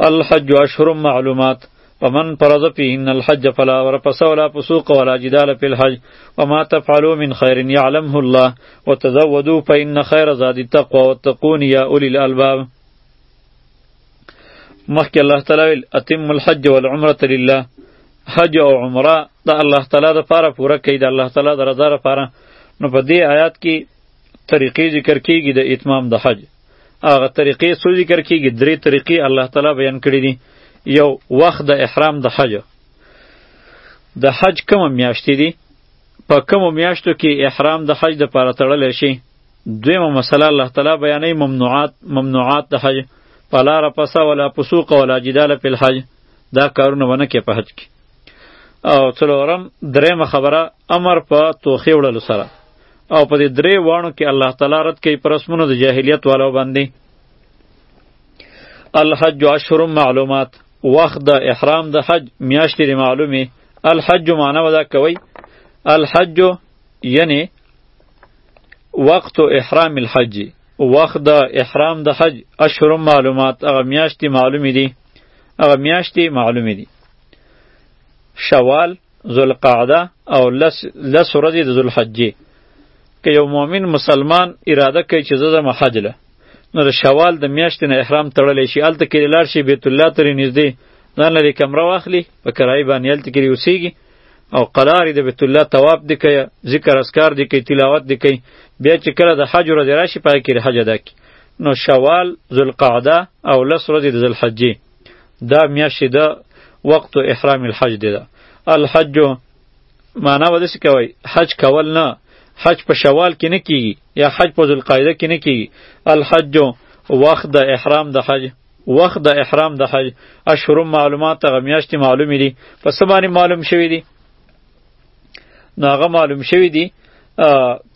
الحج اشهر معلومات ومن فرض فيهن الحج فلا ورفس ولا فسوق ولا جدال في الحج وما تفعلوا من خير يعلمه الله وتزودوا فإن خير زاد التقوى واتقون يا أولي الألباب مخکې الله تعالی ویل اتم الحج والعمرة لله حج او عمره د الله تعالی د پاره پوره کړئ د الله تعالی د رضا لپاره نو په دې آیات کې طریقې ذکر کیږي د اتمام د حج هغه طریقې څو ذکر کیږي درې طریقې الله تعالی بیان کړې دي یو وخت د احرام د حج د حج کومه میاشتې دي په کومو میاشتو کې احرام د حج د پاره تړلی شي دویمه مسله الله تعالی بیانوي ممنوعات ممنوعات د حج په لاره پسه ولا پسوق ولا جدال په الحج دا کارونه ونه کې په حج کې او څلورم درېمه خبره امر په توخې وړلو سره او په دې درې وانو کې الله تعالی رد کوي پر اسمنو د جاهلیت والو باندې الحج اشهر معلومات وخت د احرام د حج میاشتې لري معلومه الحج معنی ودا کوي الحج یعنی وقت احرام الحج وخت د احرام د حج اشهر معلومات هغه میاشتې معلومې دي هغه میاشتې معلومې دي شوال ذوالقعده او لس لس ورځې د ذوالحجې که یو مؤمن مسلمان اراده کوي چې زه ځم حج له نو د شوال د میاشتې نه احرام تړلی شي هلته کې لاړ شي بیت الله ترې نږدې ځان لرې کمره واخلي په کرایي باندې هلته کې اوسیږي او قلار د بیت الله طواف دی کوي ذکر اسکار دی کوي تلاوت دی کوي بیا چې کله د حج ورځ راشي پای کې حج ادا کی نو شوال ذوالقعده او لس ورځې د ذوالحجې دا میاشت ده وقت احرام الحج دی ده الحج معنا به داسې کوي حج کول نه حج په شوال کې نه کیږي یا حج په ذوالقاعده کې نه کیږي الحج وخت د احرام د حج وخت د احرام د حج اشهر معلومات غمیاشتې معلومې دي په څه باندې معلوم شوي دي نو هغه معلوم شوی دی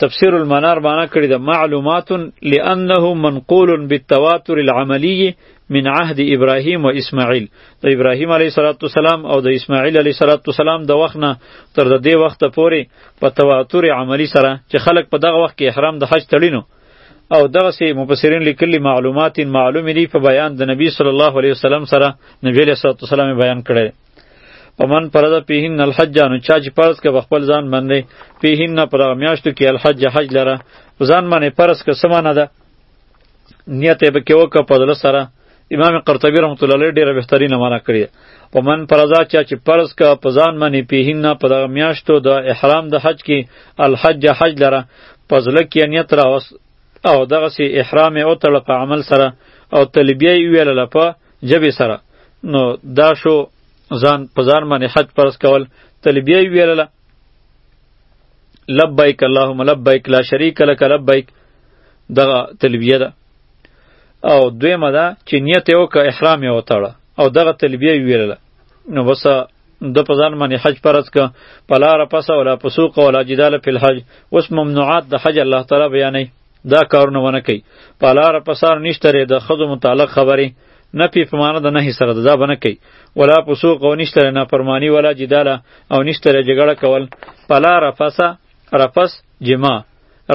تفسیر المنار معنا کړی ده معلومات لانه منقول بالتواتر العملی من عهد ابراهیم و اسماعیل د ابراهیم علیه السلام او د اسماعیل علیه السلام د وخت نه تر د دې وخت پورې په تواتر عملی سره چې خلک په دغه وخت کې احرام د حج تړینو او دغه سي مفسرین لیکلي معلومات معلوم دي په بیان د نبی صلی الله علیه وسلم سره نبی علیه السلام بیان کړی پمن پرد پیهن الحج نو چا چې فرض که خپل ځان باندې پیهن نه پر میاشتو کې الحج حج لره ځان باندې فرض که سمانه ده نیت به کې وکړه په دل سره امام قرطبی رحمت الله علیه ډیره بهترینه معنا کړی په من پرزا چا چې پرز کا پزان منی پیهین نه په دغه میاشتو د احرام د حج کې الحج حج لره پزله کې نیت را او دغه سی احرام او تړه په عمل سره او تلبیه ویل لپاره ژبې سره نو دا شو ځان په ځان باندې حج فرض کول تلبیه یې ویلله لبیک اللهم لبیک لا شریک لک لبیک دغه تلبیه ده او دویمه ده چې نیت یې وکړه احرام یې وتړه او دغه تلبیه یې ویلله نو بس د په ځان باندې حج فرض که په لاره پسه ولا پسوق ولا جدال فی الحج اوس ممنوعات د حج الله تعالی بیانوي دا کارونه ونه کوي په لاره پسار نشته ری د ښځو متعلق خبرې نه پی په معنا د نهي سره ده دا به نه کوي ولا فسوق او نشته ری نافرماني ولا جداله او نشته ری جګړه کول په لاره پسه رفس جما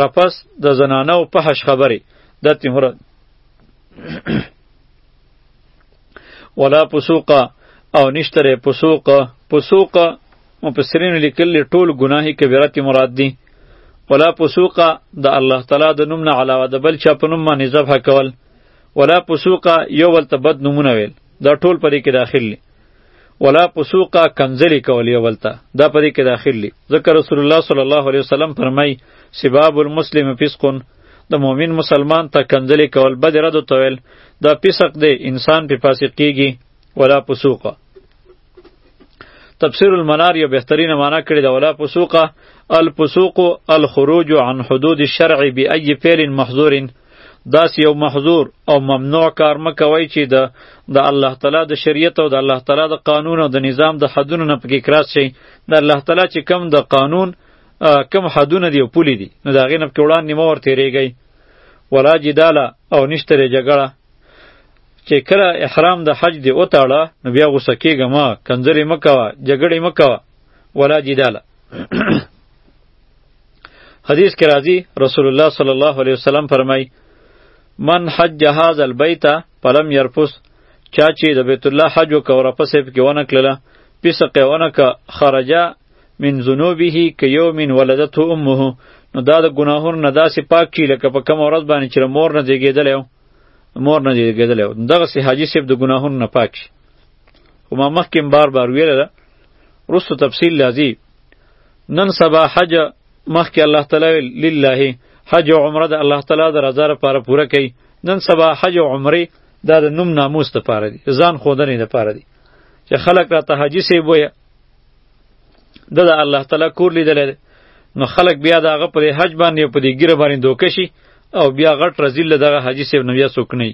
رفس د زنانه او پهش خبرې د تیمور ولا فسوق او نشته ری فسوق فسوق مفسرین لیکل ټول ګناه کبیرت مراد دي ولا فسوق د الله تعالی د نوم نه علاوه د بل چا په نوم باندې ذبح کول ولا فسوق یو ول ته بد نمونه ویل دا ټول پرې کې داخل دي ولا فسوق کنزلی کول یو ول ته دا پرې کې داخل دي ځکه رسول الله صلی الله علیه وسلم فرمای سباب المسلم فسقون د مؤمن مسلمان ته کنزلی کول بد رد تویل دا فسق دی انسان په فاسق کیږي ولا فسوق تفسیر المنار یو بهترینه معنا کړې ده ولا فسوقه الفسوق الخروج عن حدود الشرع بأي فعل محظور داس یو محظور او ممنوع کار مکوي چې د د الله تعالی د شریعت او د الله تعالی د قانون او د نظام د حدونو نه پکې کراس شي د الله تعالی چې کم د قانون کم حدونه دی او پولی دی نو دا غینب کې وړاندې مور تیریږي ولا جدال او نشتره جګړه چې کله احرام د حج دی وتاړه نو بیا غوسه کیږه ما کنځرې مکوه جګړې مکوه ولا جداله حدیث کې راځي رسول الله صلی الله علیه وسلم فرمای من حج هذا البیت فلم يرفس چا چې د بیت الله حج وکړ او رفس یې پکې ونه کړله پیسقې ونه که خرجه من ذنوبه که یوم ولدته امه نو دا د ګناهونو نه داسې پاک شي لکه په کومه ورځ باندې چې مور نه زیږېدلی و مور نه زیږېدلی و دغسې حاجي صاحب د ګناهونو نه پاک شي خو ما مخکې هم بار بار ویله ده وروسته تفصیل راځي نن سبا حج مخکې الله تعالی لله حج او عمره د الله تعالی د رضا لپاره پوره کوي نن سبا حج او عمره دا د نوم ناموس لپاره دي ځان ښودنې لپاره دي چې خلک راته حاجي صاحب وایه د د الله تعالی کور لیدلی دی نو خلک بیا د هغه پر حج باندې او په دې ګیره باندې دوکه شي او بیا غټ رزیل له دغه حاجي صاحب نه بیا څوک نه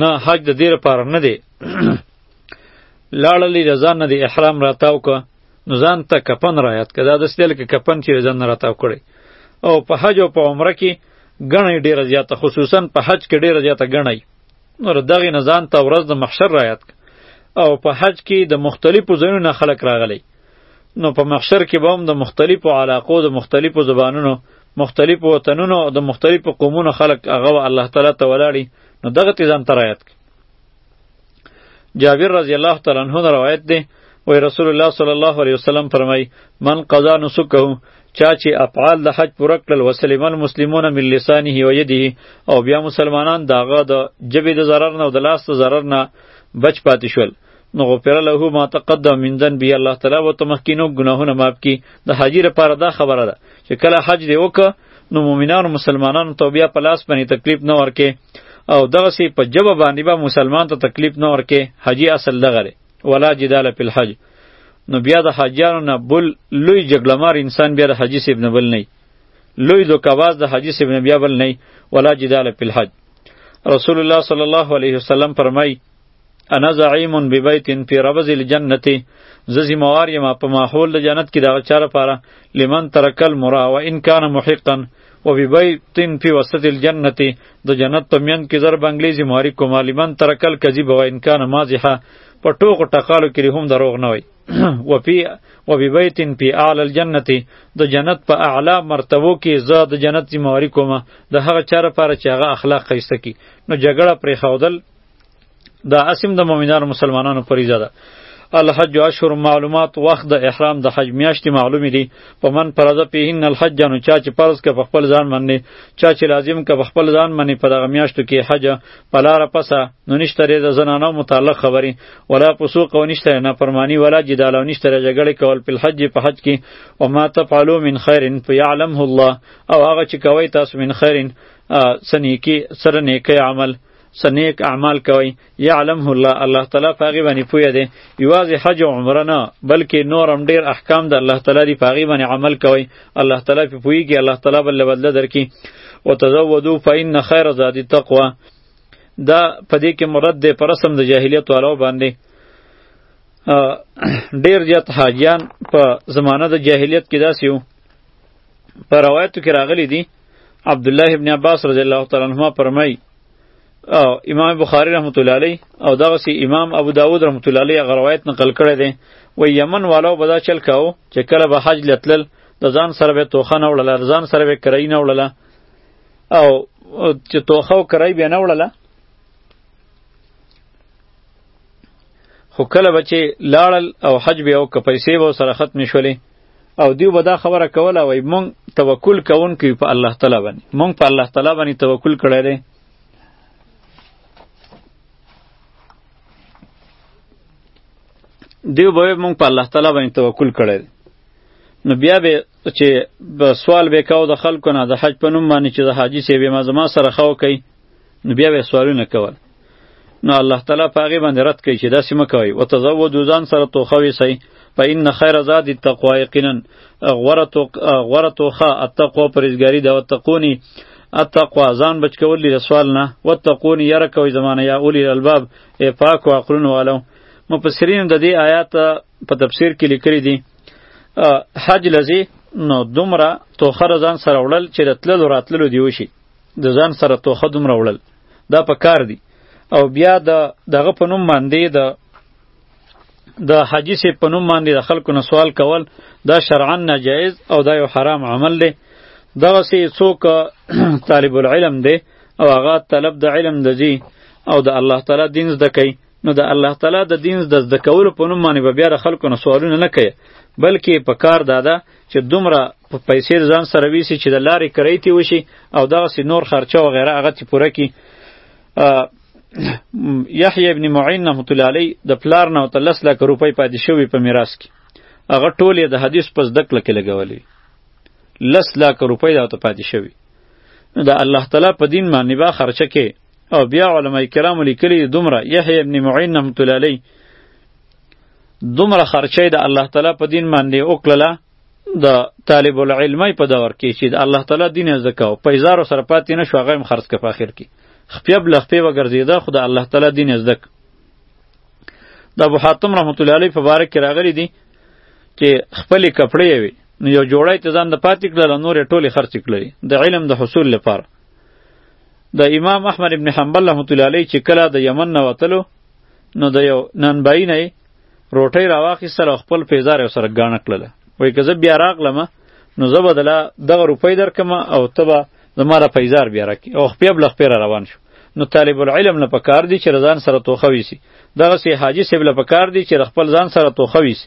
نه حج د دې لپاره نه دی لاړلې د ځان نه د احرام راتاو که نو ځان ته کپن رایاد که دا داسې دی لکه کپن چې ځان نه راتاو کړی او په حج او په عمره کې ګڼی ډېره زیاته خصوصا په حج کې ډېره زیاته ګڼی نو د دغې نه ځان ته ورځ د محشر رایاد او په حج کې د مختلفو ځایونو نه خلک راغلی نو په محشر کې به هم د مختلفو علاقو د مختلفو زبانونو مختلفو وطنونو او د مختلفو قومونو خلک هغه الله تعالی ته ولاړي نو دغه ته ځان ته رایاد جابر رضی الله تعالی عنہ روایت ده وی رسول الله صلی الله علیه وسلم فرمای من قضا نسکه چا چې افعال د حج پوره کړل وسلم المسلمون من لسانه و یده او بیا مسلمانان داغه د جبې د ضرر نه او د لاس د ضرر نه بچ پاتې شول نو غفر له ما تقدم من ذنبه الله تعالی و تمخکینو ګناهونه معاف کی د حاجی لپاره دا خبره ده چې کله حج دی وکړه نو مؤمنانو مسلمانانو ته بیا په لاس باندې تکلیف نه ورکې او دغه سی په جبه باندې به با مسلمان ته تکلیف نه ورکې حاجی اصل دغه ولا جدال په الحج نو بیا د حاجیانو نه بل لوی جګړمار انسان بیا د حاجی صاحب نه بل نه لوی دوکاواز د حاجی صاحب نه بیا بل نه ولا جدال فی الحج رسول الله صلی الله علیه وسلم فرمای انا زعیم ببیت فی ربز الجنه ز زموار یم په ماحول د جنت کې دغه چاره پاره لمن ترکل مرا و ان کان محقا و بی بیتن فی وسط الجنت د جنت په میند کې زر بنگلې زی ماری کومه لمن ترکل کذب و ان کان مازحه په ټوکو ټقالو کې هم دروغ نه وای و فی و بی بیتن فی اعلی الجنت د جنت په اعلی مرتبو کې زه د جنت زی ماری کومه د هغه چاره لپاره چې هغه اخلاق خیسته کی نو جګړه پرې خودل دا اسم د مؤمنانو مسلمانانو فریضه ده الحج اشهر معلومات وخت د احرام د حج میاشتې معلومې دي په من فرض پیهن الحج نو چا چې فرض که په خپل ځان باندې چا چې لازم که په خپل ځان باندې په دغه میاشتو کې حج په لاره پسه نو نشته لري د زنانو متعلق خبرې ولا فسوق او نشته لري نافرماني ولا جدال او نشته لري جګړې کول په حج په حج کې او ما تفعلوا من خیر فیعلمه الله او هغه چې کوي تاسو من خیر سنیکی سره نیکی عمل څه نیک اعمال کوئ یعلمه الله الله تعالی په هغې باندې پوه دی یوازې حج او عمره نه بلکې نور هم ډېر احکام د الله تعالی دي په هغې باندې عمل کوئ الله تعالی پې پوهېږي الله تعالی به له بدله درکړي وتزودو فإن خیر زاد تقوا دا په دې کې مرد دی په رسم د جاهلیت والو باندې ډېر زیات حاجیان په زمانه د جاهلیت کې داسې وو په روایتو کې راغلی دی عبد الله ابن عباس رضی الله تعالی عنهما فرمای او امام بخاری رحمت الله علیه او دغه سی امام ابو داود رحمت الله علیه غ روایت نقل کړی دی و یمن والو بدا چل کاو چې کله به حج لتل د ځان سره به توخه نه وړله ځان سره به کرای نه وړله او چې توخه او کرای به نه وړله خو کله به چې لاړل او حج به او که پیسې به سره ختمې شولې او دیو به دا خبره کوله وای مونږ توکل کوونکي په الله تعالی باندې مونږ په الله تعالی باندې توکل کړی دی دیو به مونږ په الله تعالی باندې توکل کړی دی نو بیا به چې سوال به کاو د خلکو نه د حج په نوم باندې چې د حاجي سی به ما زما سره خو کوي نو بیا به سوالونه کول نو الله تعالی په هغې باندې رد کوي چې داسې مه کوئ وتزودو ځان سره توښه ویسئ په ان خیر زاد التقوا یقینا غوره توښه التقوا پرهېزګاري ده وتقوني التقوا ځان بچ کول دي د سوال نه وتقوني یره کوئ زمانه یا اولی الالباب ای پاکو عقلونو والو مفسرین د دې آیات په تفسیر کې لیکلي دي حج لذي نو دومره توخره ځان سره وړل چې د تللو راتللو دی وشي د ځان سره توخه دومره وړل دا په کار دی او بیا د دغه په نوم باندې د د حاجی سي په نوم باندې د خلکو نه سوال کول دا شرعا ناجایز او دا یو حرام عمل دی دغه سي څوک طالب العلم دی او هغه طلب د علم د جی او د الله تعالی دین زده کوي نو د الله تعالی د دین د زده کولو په نوم باندې بیا د خلکو نه سوالونه نه کوي بلکې په کار داده چې دومره په پیسې ځان سره ویسي چې د لارې کرای تی وشي او دغسې نور خرچه او غیره هغه تی پوره کړي یحیی ابن معین رحمت الله علی د پلار نه ورته لس لکه روپۍ پاتې شوي په میراث کې هغه ټول یې د حدیث په زده کړه کې لګولې لس لکه روپۍ ورته پاتې شوي نو د الله تعالی په دین باندې به خرچه کې او بیا علما کرام لیکلي دومره یحیی ابن معین رحمت الله علی دومره خرچه د الله تعالی په دین باندې وکړله د طالب العلمۍ په دور کې چې د الله تعالی دین یې زده کاوه په اظهارو سره پاتې نه شو هغه هم خرڅ که په اخر کې خپیه بله خپې وګرځېده خو د الله تعالی دین یې زده د ابو حاتم رحمت الله علیه په باره کې راغلی دي چې خپلې کپړې یې وې نو یو جوړی ته ځان د پاتې کړله نورې ټولې خرڅې کړلې د علم د حصول لپاره د امام احمد ابن حنبل رحمت الله علیه چې کله د یمن نه وتلو نو د یو ننبای نه روټۍ راواخیستل او خپل پیزار یې سره ګاڼه کړله وایي که زه بیا راغلم نو زه به دله دغه روپۍ درکم او ته به زما له پیزار بیا راکړي او خپې بله خپې را روان شو نو طالب العلم له پکار دی چې ځان سره توخه ویسي دغسې حاجي صاحب له پکار دی چې خپل ځان سره توخه ویسي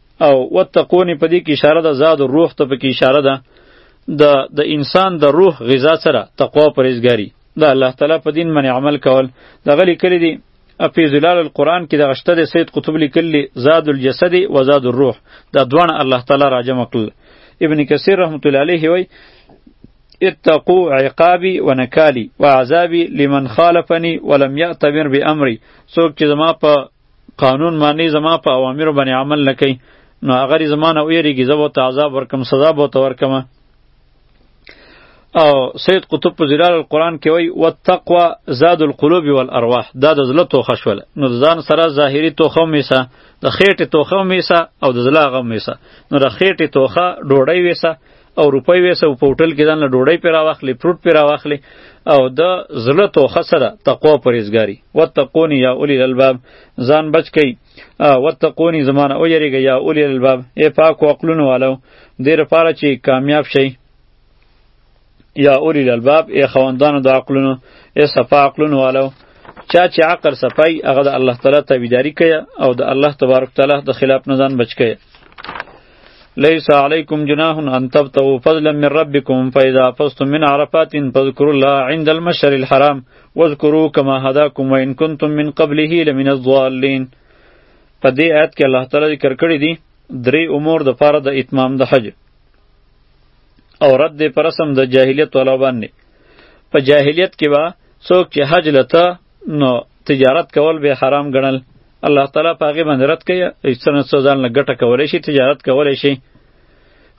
او وتقونی په دې کې اشاره ده زاد روح ته په کې اشاره ده د د انسان د روح غذا سره تقوا پرېزګاری د الله تعالی په دین باندې عمل کول د غلی کړی دی په ظلال القرآن کې د غشته د سید قطب لیکلی زاد الجسد و زاد الروح دا دوانه الله تعالی راجم کړل ابن کثیر رحمت الله علیه وی اتقوا عقابي ونکالي وعذابي لمن خالفني ولم يأتمر بأمري څوک چې زما په قانون معنی زما په اوامرو باندې عمل نه کوي نو هغه دې زما نه ویریږي زه به ورته عذاب ورکم سزا به ورته ورکم او سید قطب په ظلال القرآن کې وایي والتقوا زاد القلوب والارواح دا د زړه توخه شوله نو د ځان سره ظاهري توخه میسه د خېټې توخه میسه او د زړه غم میسه نو د خېټې توخه ډوډۍ ویسه او روپۍ ویسه او په هوټل کې ځان له ډوډۍ پې راواخلې فروټ پې راواخلې او د زړه توښه څه ده تقوا پرهېزګاري وتقوني یا اولی الالباب ځان بچ کوي وتقوني زما نه ویرېږئ یا اولی الالباب ای پاکو عقلونو والو دې لپاره چې کامیاب شئ یا اولی الالباب ای خواندانو د عقلونو ای صفا عقلونو والو چا چې عقل صفای هغه د الله تعالی تابعداري کوي او د الله تبارک تعالی د خلاف نه ځان بچ کوي ليس عليكم جناح أن تبتغوا فضلا من ربكم فإذا فزتم من عرفات فاذكروا الله عند المشر الحرام واذكروا كما هداكم وإن كنتم من قبله لمن الضالين په دې آیت کې الله تعالی ذکر کړی دي درې امور د پاره د اتمام د حج او رد دې پر رسم د جاهلیت ولا باندې په جاهلیت کې با څوک چې حج لته نو تجارت کول به حرام ګڼل الله تعالی په هغې باندې رد کوي هېڅ څه نه څه ځان له ګټه کولی شي تجارت کولی شي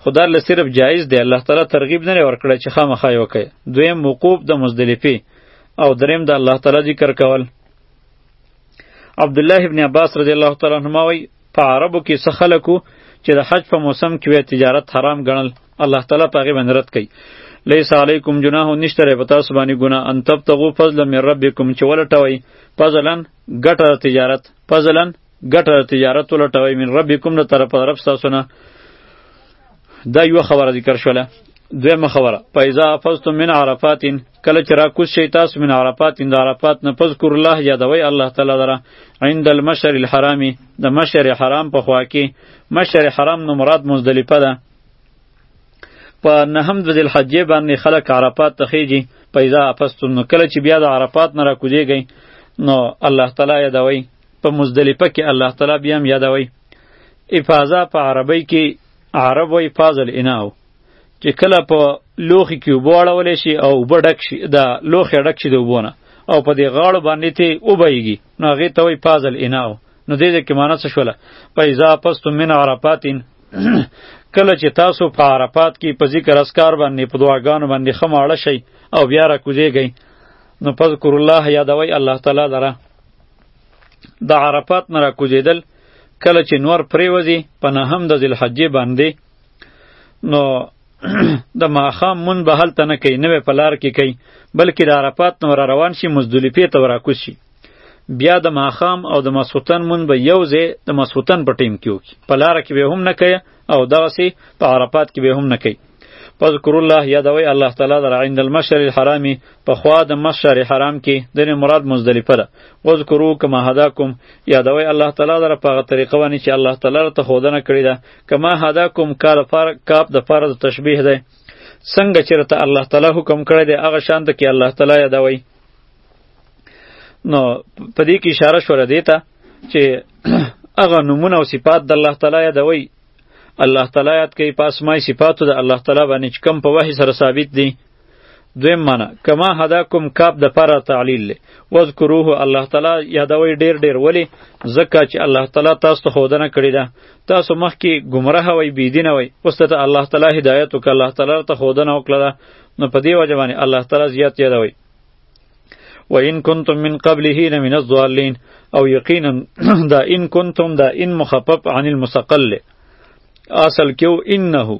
خو دا له صرف جایز دی الله تعالی ترغیب نه لري ورکړی چې خامخا یې وکړي دویم وقوف د مزدلفې او دریم د الله تعالی ذکر کول عبدالله ابن عباس رضی الله تعالی عنهما وایي په عربو کې څه خلکو چې د حج په موسم کې وی تجارت حرام ګڼل الله تعالی په هغې باندې رد کوي لیس علیکم جناح نشته ری په تاسو باندې ګناه ان تبتغوا فضلا من ربکم چې ولټوئ فضلا ګټه د تجارت فضلا ګټه د تجارت ولټوي من ربکم له طرفه د رب ستاسو نه دا یوه خبره ذکر شوله دویمه خبره فاذا افضتم من عرفات کله چې راکوز شئ تاسو من عرفات د عرفات نه فذکر الله یادوئ الله تعالی لره عند المشعر الحرام د مشعر حرام په خوا کې مشعر حرام نه مراد مزدلفه ده په نهم د ذلحجې باندې خلک عرفات ته خیږي په اذا افستم نو کله چې بیا د عرفات نه راکوزېږئ نو الله تعالی یادوئ په مزدلفه کې الله تعالی بیا هم یادوئ افاظه په عربۍ کې عرب وایي فاظ الاناو چې کله په لوښي کې اوبه اړولی شي او اوبه ډک شي د لوښی ډک شي د اوبو نه او په دې غاړو باندې ترې وبهیږي نو هغې ته وایي فاظ الاناو نو دې ځای کې معنی څه شوله په اذا پستم من عرفاتین کله چې تاسو په عرفات کې په ذکر اسکار باندې په دعاګانو باندې خماړه شئ او بیا را کوزیږئ نو فذکر الله یادوي الله تعالی لره د عرفات نه را کوزیدل کله چې نور پریوځي په نهم د ذلحجې باندې نو د ماخام مون به هلته نه کوي نوې په لار کې کوي بلکې د عرفات نه را روان شي مزدلفې ته را کوز شي بیا د ماښام او د ماسوتن مون به یو ځای د ماسوتن په ټیم کې وکړي په لاره کې به هم نه کوي او دغسې په عرفات کې به هم نه کوي فذکر الله یادوي الله تعالی در عند المشعر الحرام په خوا د مشعر حرام کې د مراد مزدلفه ده وذکرو کما هداکم یادوي الله تعالی در په هغه طریقه باندې چې الله تعالی ته خودنه کړی ده کما هداکم کار فار کاپ د فرض تشبیه ده څنګه چیرته الله تعالی حکم کړی دی هغه شان ته کې الله تعالی یادوي نو په دې کې اشاره شوه دی ته چې هغه نمونه او صفات د الله تعالی یادوي الله تعالی یاد کوي په اسماء صفاتو د الله تعالی باندې چې کم په وحی سره ثابت دي دویم معنا کما هداکم کاپ د پاره تعلیل له وذکروه الله تعالی یادوي ډیر ډیر ولی زکه چې الله تعالی تاسو ته خودنه کړی ده تاسو مخکې گمراه وای بيدینه وای اوس ته الله تعالی هدایت وک الله تعالی ته خودنه وکړه نو په دې وجه باندې الله تعالی زیات یادوي و ان کنتم من قبله لمن الضالین او یقینا دا ان کنتم دا ان مخفف عن المثقل اصل کیو انه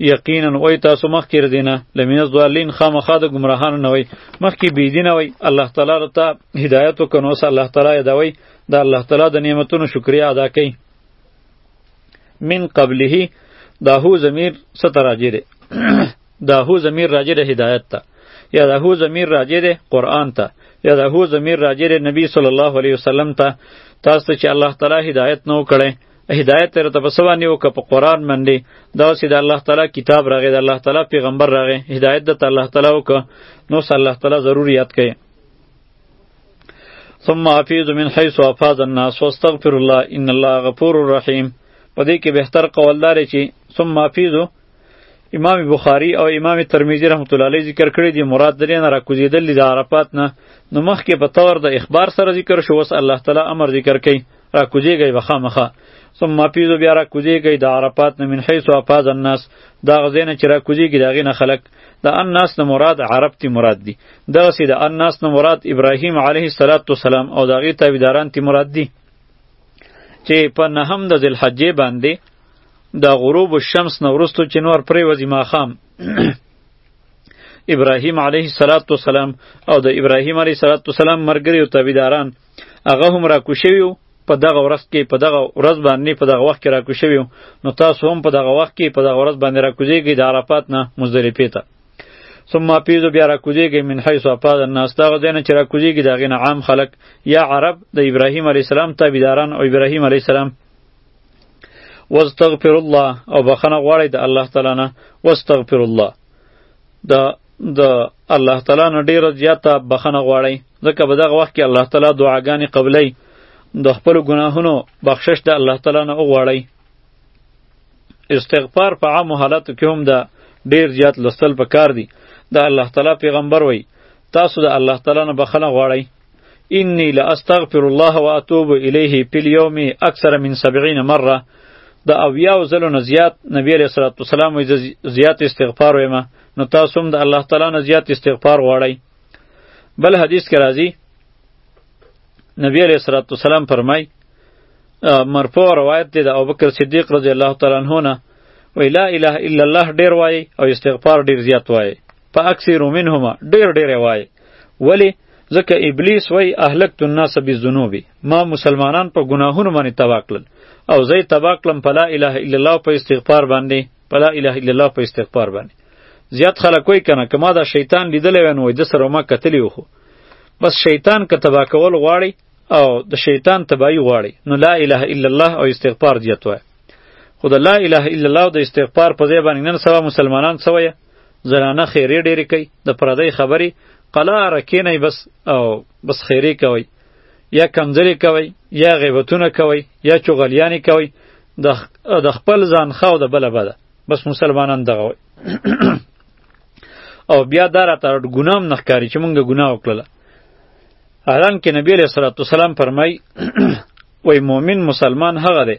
یقینا وای تاسو مخکې ردینه لمن الضالین خامخا د گمراهانو نه وای مخکې بی دینه وای الله تعالی رته هدایت وکنو سه الله تعالی یادوي دا الله تعالی د نعمتونو شکریا ادا کړئ من قبله دا هو ضمیر ستراجی دی دا هو ضمیر راجع ده هدایت ته یا دا هو ضمیر راجع ده قرآن ته یا دا هو ضمیر راجع ده نبی صلی الله علیه وسلم ته تاسو ته چې الله تعالی هدایت نو کړي هدایت تر ته پسوا نیو که په قرآن باندې دا سې د الله تعالی کتاب راغی د الله تعالی پیغمبر راغی هدایت د الله تعالی وک نو صلی الله تعالی ضرور یاد کړي ثم افیض من حيث افاض الناس واستغفر الله ان الله غفور رحیم په دې کې بهتر قول دار چې ثم افیض امام بخاری او امام ترمذی رحمت الله علیه ذکر کړی دی مراد درې نه راکوزیدل د عرفات نه نو مخکې په تور د اخبار سره ذکر شو وس الله تعالی امر ذکر کړي راکوزیږي بخامخه ثم پیزو بیا راکوزیږي د عرفات نه من حیث افاز الناس دا غزینه چې راکوزیږي دغه نه خلق د الناس نه مراد عرب تی مراد دی دغه سي د الناس نه مراد ابراهیم علیه السلام او دغه تابعداران تی مراد دی چې په نهم د ذل حجې باندې د غروب الشمس نه وروسته چې نور پرې وځي ماښام ابراهیم علیه السلام او د ابراهیم علیه السلام مرګري او تابعداران هغه هم راکوشوي په دغه ورځ کې په دغه ورځ باندې په دغه وخت کې راکوشوي نو تاسو هم په دغه وخت کې په دغه ورځ باندې راکوزیږئ د عرفات نه مزدلفې ته ثم پیزو بیا راکوزیږي من حیث اپاد الناس دا غو دینه چې راکوزیږي دا غینه عام خلق یا عرب د ابراهیم علی السلام تابعداران او ابراهیم علی السلام واستغفر الله او بخنه غواړی د الله تعالی نه واستغفر الله د د الله تعالی نه ډیره زیاته بخنه غواړی ځکه په دغه وخت کې الله تعالی دعاګانې قبلای د خپل ګناهونو بخشش د الله تعالی نه وغواړی استغفار په عام حالاتو کې هم د ډیر زیات لستل پکار دی د الله تعالی پیغمبر وای تاسو د الله تعالی نه بخښنه غواړئ انی لاستغفر الله واتوب الیه فی الیوم اکثر من 70 مره د اویاو زلو نه زیات نبی علیہ الصلوۃ والسلام وی زیات استغفار ویمه نو تاسو هم د الله تعالی نه زیات استغفار غواړئ بل حدیث کې راځي نبی علیہ الصلوۃ والسلام فرمای مرفوع روایت دی د ابوبکر صدیق رضی الله تعالی عنہ نه وی لا اله الا الله ډیر وای او استغفار ډیر زیات وای فاکثروا منهما ډیر ډیر وای ولی ځکه ابلیس وای اهلکت الناس بالذنوب ما مسلمانان په ګناهونو باندې تبا کړل او زه یې تبا کړم په لا اله الا الله په استغفار باندې په لا اله الا الله په استغفار باندې زیات خلک وای کنه کما دا شیطان لیدلی وای نو د سره ما کتلی وخو بس شیطان که تبا کول غواړي او د شیطان تبایی غواړي نو لا اله الا الله او استغفار زیات وای خو د لا اله الا الله او د استغفار په ځای باندې نن سبا مسلمانان سوی زنانه خیرې ډېرې کوي د پردۍ خبرې قلاره کینئ بس او بس خیرې کوئ یا کنځلې کوئ یا غیبتونه کوئ یا چغلیانې کوئ د خپل ځان ښه او د بله بده بس مسلمانان دغه وایي او بیا دا راته ګناه هم نه ښکاري چې مونږ ګناه وکړله حالانکه نبی علیه السلام فرمایي وایي مؤمن مسلمان هغه دی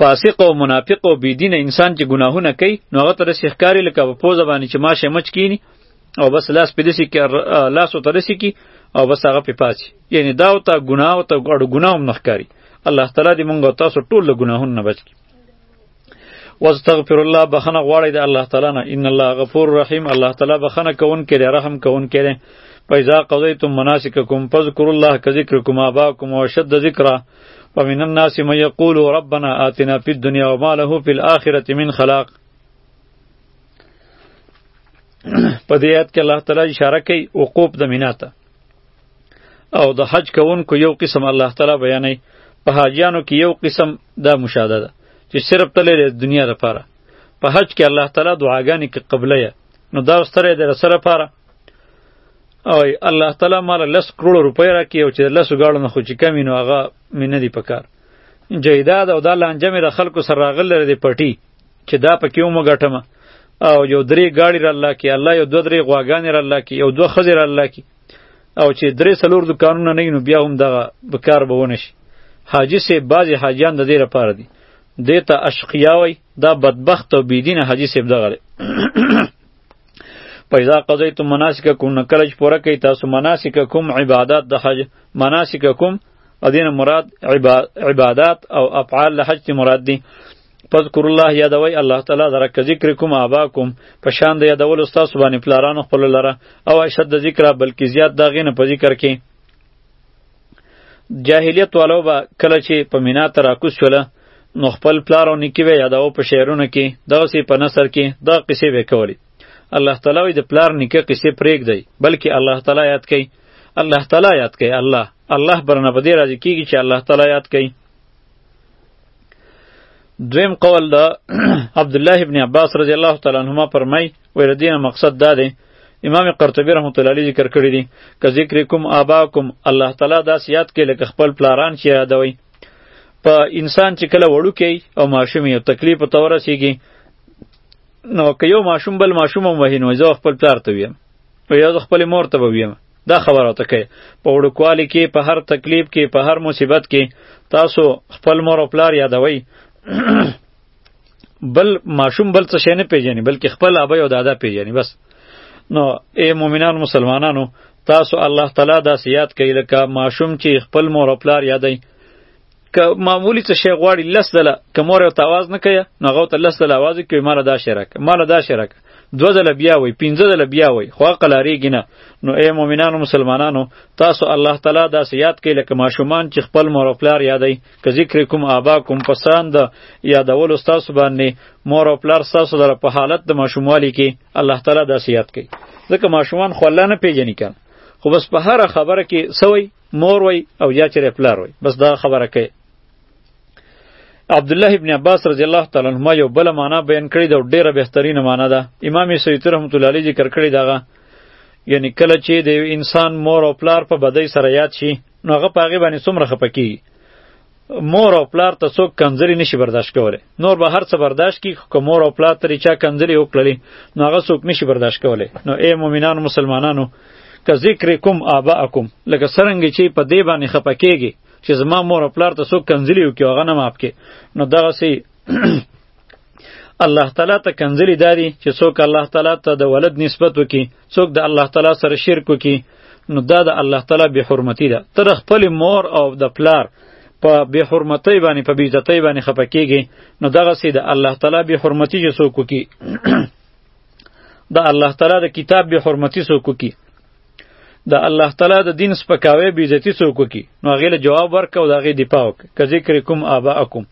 فاسق او منافق او بيدین انسان چې ګناهونه کوي نو هغه تر شیخ کاری لکه په پوزه باندې چې ماشه مچ کینی او بس لاس په دسی کې لاس او ترسی کې او بس هغه په پاتې یعنی دا او ته ګناه او ته ګړو ګناه هم نخکاری الله تعالی دې مونږ تاسو ټول له ګناهونو نه بچ کړي واستغفر الله بخنه غواړی د الله تعالی نه ان الله غفور رحیم الله تعالی بخنه کون کړي رحم کون کړي پیدا قضیتم مناسککم فذکروا الله کذکرکم آباکم وشد ذکرہ ومن الناس من يقول ربنا آتنا في الدنيا وما له في الآخرة من خلاق په دې آیت کې الله تعالی اشاره کوي وقوف د مینا ته او د حج کوونکو یو قسم الله تعالی بیانوي په حاجیانو کې یو قسم دا مشاهده ده چې صرف تللی د دنیا لپاره په حج کې الله تعالی دعاګانې کې قبله یې نو دا ستره د رسول لپاره او الله تعالی مال لس کروڑ روپۍ راکې او چې لس غاړو نه خو چې کمی نو هغه مې نه دی پکار جیداد او دا لانجه مې د خلکو سره راغل لري دی پټي چې دا پکې ومو ګټم او یو درې گاړي را الله کې الله یو دوه درې غواګانې را الله کې یو دوه خزې را الله کې او چې درې سلور دکانونه نه نو بیا هم دغه بکار به ونه شي حاجی سه بعضې حاجیان د دې لپاره دي دې ته اشقیا وای دا بدبخت او بېدینه حاجي صاحب دغه پیدا قضیتم مناسککم نو کله چې پوره کوي تاسو مناسککم عبادات د حج مناسککم او دین مراد عبادات او افعال له حج مراد دي فذکر الله یادوي الله تعالی درک ذکرکم اباکم په شان د یادول استاد سبحانه پلارانو خپل لره او اشد ذکر بلکې زیات داغینه په ذکر کې جاهلیت والو به کله چې په مینا ته راکوز شوله نو خپل پلار او نیکي به یادوه په شعرونو کې دغسې په نثر کې دا قصې به کولې الله تعالی وایي د پلار نیکه قصې پرېږدئ بلکې الله تعالی یاد کوي الله تعالی یاد کوي الله الله برنه په دې راضي کېږي چې الله تعالی یاد کوي دویم قول د عبدالله ابن عباس رضی الله تعالی عنهما فرمایي ویل دې نه مقصد دا دی امام قرطبی رحمت الله علیه ذکر کړی دی که ذکر کوم آباکم الله تعالی دا سیات کې لکه خپل پلاران چې یادوي په انسان چې کله وړو کې او ماشوم یو تکلیف ته ورسیږي نو که یو ماشوم بل ماشوم هم وهي نو زه خپل پلار ته ویم او یا زه خپل مور ته به ویم دا خبره ته کوي په وړوکوالي کې په هر تکلیف کې په هر مصیبت کې تاسو خپل مور او پلار یادوي بل ماشوم بل څه شي نه پیژني بلکې خپل ابا او دادا پیژني بس نو اے مؤمنان مسلمانانو تاسو الله تعالی دا سیات کوي لکه ماشوم چې خپل مور او پلار یادای که معمولی څه شی غواړي لس دله که مور یو تاواز نه کوي نو هغه ته لس دله اواز کوي مال دا شی راکه مال دا شی راکه دو دله بیا وای پنځه دله بیا وای خو عقل اریږي نه نو ای مؤمنانو مسلمانانو تاسو الله تعالی داسې یاد کړئ لکه ماشومان چې خپل مور او پلار یادوي که ذکر کوم آبا کوم پسان د یادولو ستاسو باندې مور او پلار ستاسو لره په حالت د ماشوموالي کې الله تعالی داسې یاد کوي ځکه ماشومان خو الله نه پیژني کنه خو بس په هره خبره کې سوی مور وای او یا چیرې پلار وای بس دا خبره کوي عبد الله ابن عباس رضی الله تعالی عنهما یو بل معنا بیان کړی دا ډیره بهترینه معنا ده امام سیوطی رحمت الله علیه ذکر کړی داغه یعنی کله چې د انسان مور او پلار په بدی سره یاد شي نو هغه په هغې باندې څومره خفه کېږي مور او پلار ته څوک کنځلې نشي برداشت کولی نور به هر څه برداشت کړي خو که مور او پلار ترې چا کنځلې وکړلې نو هغه څوک نشي برداشت کولی نو ای مؤمنانو مسلمانانو که ذکر کوم آباءکم لکه څرنګه چې په دې باندې خفه کېږي چې زما مور او پلار ته څوک کنځلې وکړي هغه نه معاف کړي نو دغسې الله تعالی ته کنځلې دا دي چې څوک الله تعالی ته د ولد نسبت وکړي څوک د الله تعالی سره شرک وکي نو دا د الله تعالی به حرمتی ده تر خپل مور او د پلار په به حرمتی باندې په بیزتی باندې خپکیږي نو دغه سي د الله تعالی به حرمتی چې څوک وکي د الله تعالی د کتاب به حرمتی څوک وکي د الله تعالی د دین سپکاوی بیزتی څوک وکي نو هغه له جواب ورکاو دغه دی پاوک کزی کریکم اباکم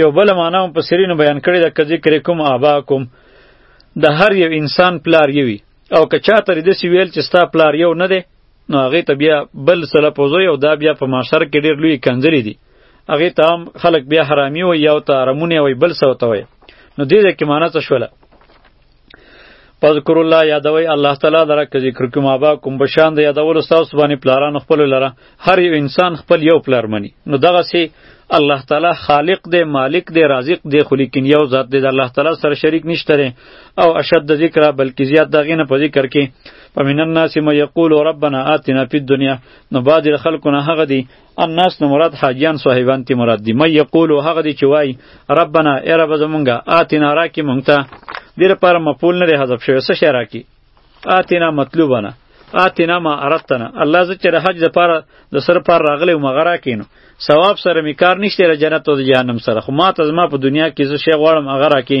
یو بل معنا هم په سرینو بیان کړی ده که ذکر کوم آباکم د هر یو انسان پلار یوي او که چا ته داسې ویل چې ستا پلار یو نه دی نو هغې ته بیا بل سله پوزوی او دا بیا په معاشر کې ډېر لوی کنځلې دي هغې ته هم خلک بیا حرامي وایي او ته حرمونې وایي بل څه ورته وایي نو دې ځای کې معنا څه شوله پذکر الله یادوي الله تعالی لره که ذکر کوم ابا کوم بشان د یادولو تاسو باندې پلاران خپل لره هر یو انسان خپل یو پلار مني نو دغه سي الله تعالی خالق دی مالک دی رازق دی خو لیکن یو ذات دی د الله تعالی سره شریک نشته او اشد د ذکر بلکې زیات دغه نه په ذکر کې پمن الناس ما یقول ربنا آتنا فی الدنیا نو بعد خلکونه هغه دی الناس نه مراد حاجیان صاحبان تی مراد دی مې یقول هغه دی چې وای ربنا ای رب زمونږه آتینا راکی مونږ ته دیر پر مفعول نه حذف شوی څه شی راکی آتینا مطلوبنا آتینا ما ارتنا الله ز چې حج د پر د سر پر راغلی او مغرا کینو ثواب سره می کار نشته ر جنت او جهنم سره خو ما ته زما په دنیا کې ز شی غواړم هغه راکی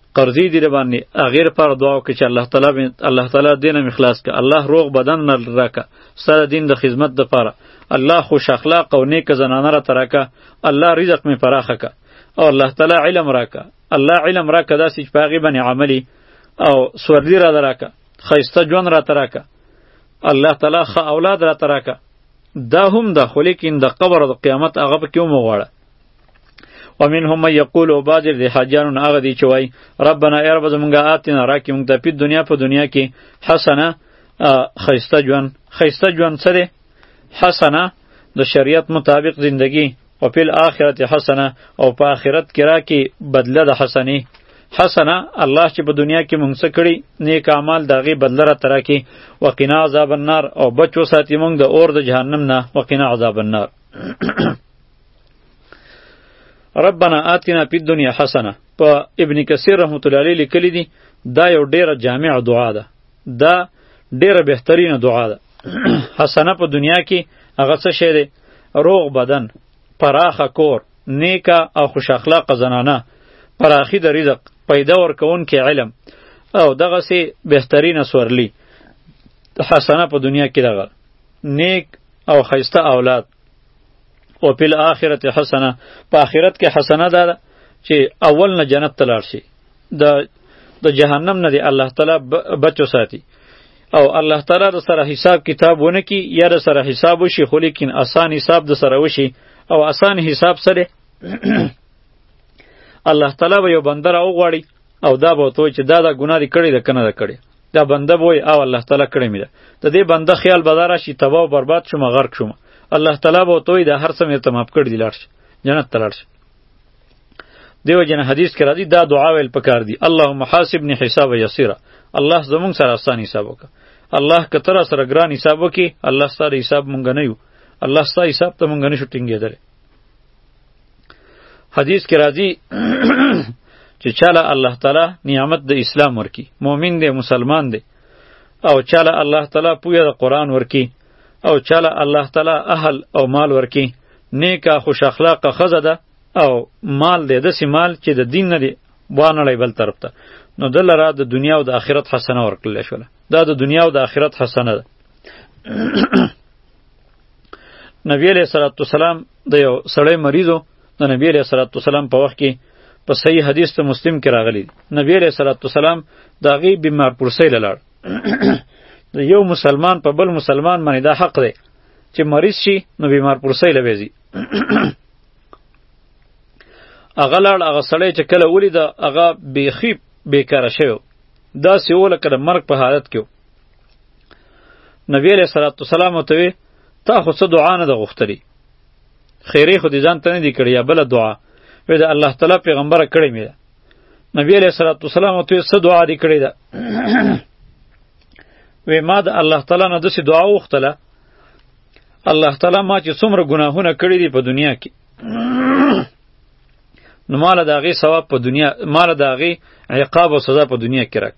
قرضی دی باندې اغیر پر دعا وکړي چې الله تعالی بین الله تعالی دین می خلاص ک الله روغ بدن مل راکا سره دین د خدمت د پاره الله خوش اخلاق او نیک زنانه را ترکا الله رزق می پراخه ک او الله تعالی علم راکا الله علم راکا داسې چې پاغي باندې عملی او سورلی را دراکا خیسته جون را ترکا الله تعالی خ اولاد را ترکا دا هم د خلیکین د قبر او قیامت هغه په کیو مغواړه ومنهم من یقول او بعض د حاجیانو هغه دی چې وای ربنا ای رب زمونږه آتنا راکې مونږ ته په دنیا په دنیا کې حسنه خیسته ژوند خیسته ژوند څه دی حسنه د شریعت مطابق زندگی او په آخرت حسنه او په آخرت کې راکې بدله د حسنه حسنه الله چې په دنیا کې مونږ څه کړي نیک اعمال د هغې بدله راته راکړي وقنا عذاب النار او بچ وساتي مونږ د اور د جهنم نه وقنا عذاب النار ربنا آتنا فی الدنیا حسنه په ابن کثیر رحمت الله علیه لیکلی دی دا یو ډیره جامع دعا ده دا ډیره بهترینه دعا ده حسنه په دنیا کې هغه څه شی دی روغ بدن پراخه کور نیکه او خوش اخلاقه زنانه پراخی د رزق پیدا ورکون کې علم او دغه سي بهترینه سورلی حسنه په دنیا کې دغه نیک او خیسته اولاد او په الاخرت حسنه په اخرت کې حسنه ده چې اول نه جنت ته لاړ شي د د جهنم نه دی الله تعالی بچو ساتي او الله تعالی د سره حساب کتاب ونه کی یا د سره حساب وشي خو لیکن اسان حساب د سره وشي او اسان حساب سره الله تعالی به یو بنده راوغواړي او دا به ورته وایي چې دا دا ګناه دې کړې ده که نه ده کړې دا بنده به وایي او الله تعالی کړې مې ده د دې بنده خیال به دا راشي تباه او برباد شوم غرق شوم الله تعالی به ورته وایي دا هر څه مې درته معاف کړي دي لاړ شه جنت ته لاړ شه دیو جن حدیث کې راځي دا دعا ویل پکار دي اللهم حاسبني حسابا یسیرا الله زمونږ سره آسان حساب وکړه الله که تر سره ګران حساب وکړي الله ستاسو حساب مونږ نه یو الله ستاسو حساب ته مونږ نه شو ټینګېدلی حدیث کې راځي چې چاله الله تعالی نعمت د اسلام ورکی مؤمن دی مسلمان دی او چاله الله تعالی پویا د قران ورکی او چاله الله تعالی اهل او مال ورکی نیکه خوش اخلاقه خزه ده او مال دی دسی مال چې د دین نه دی وانړی بل طرف ته نو دل را د دنیا او د آخرت حسنه ورکړل شوله دا د دنیا او د آخرت حسنه ده نبی علیه الصلاة والسلام د یو سړی مریض و د نبی علیه الصلاة والسلام په وخت کې په صحیح حدیث ته مسلم کې راغلی نبی علیه الصلاة والسلام د هغې بیمار پرسۍ له لاړ د یو مسلمان په بل مسلمان باندې دا حق دی چې مریض شي نو بیمار پرسۍ له وځي هغه لاړ هغه سړی چې کله ولیده هغه بیخي بېکاره شوی داسې و لکه د مرګ په حالت کې نبی علیه الصلاة والسلام ورته وی تا خو څه دعا نه ده غوښتلې خیرې خو دې ځان ته نه دي کړې یا بله دعا وی د الله تعالی پیغمبره کړې مې ده نبی علیه الصلاة والسلام ورته وی څه دعا دې کړې ده وی ما د الله تعالی نه داسې دعا وغوښتله الله تعالی ما چې څومره ګناهونه کړي دي په دنیا کې نو مال د هغې ثواب په دنیا مال د هغې عقاب او سزا په دنیا کې راک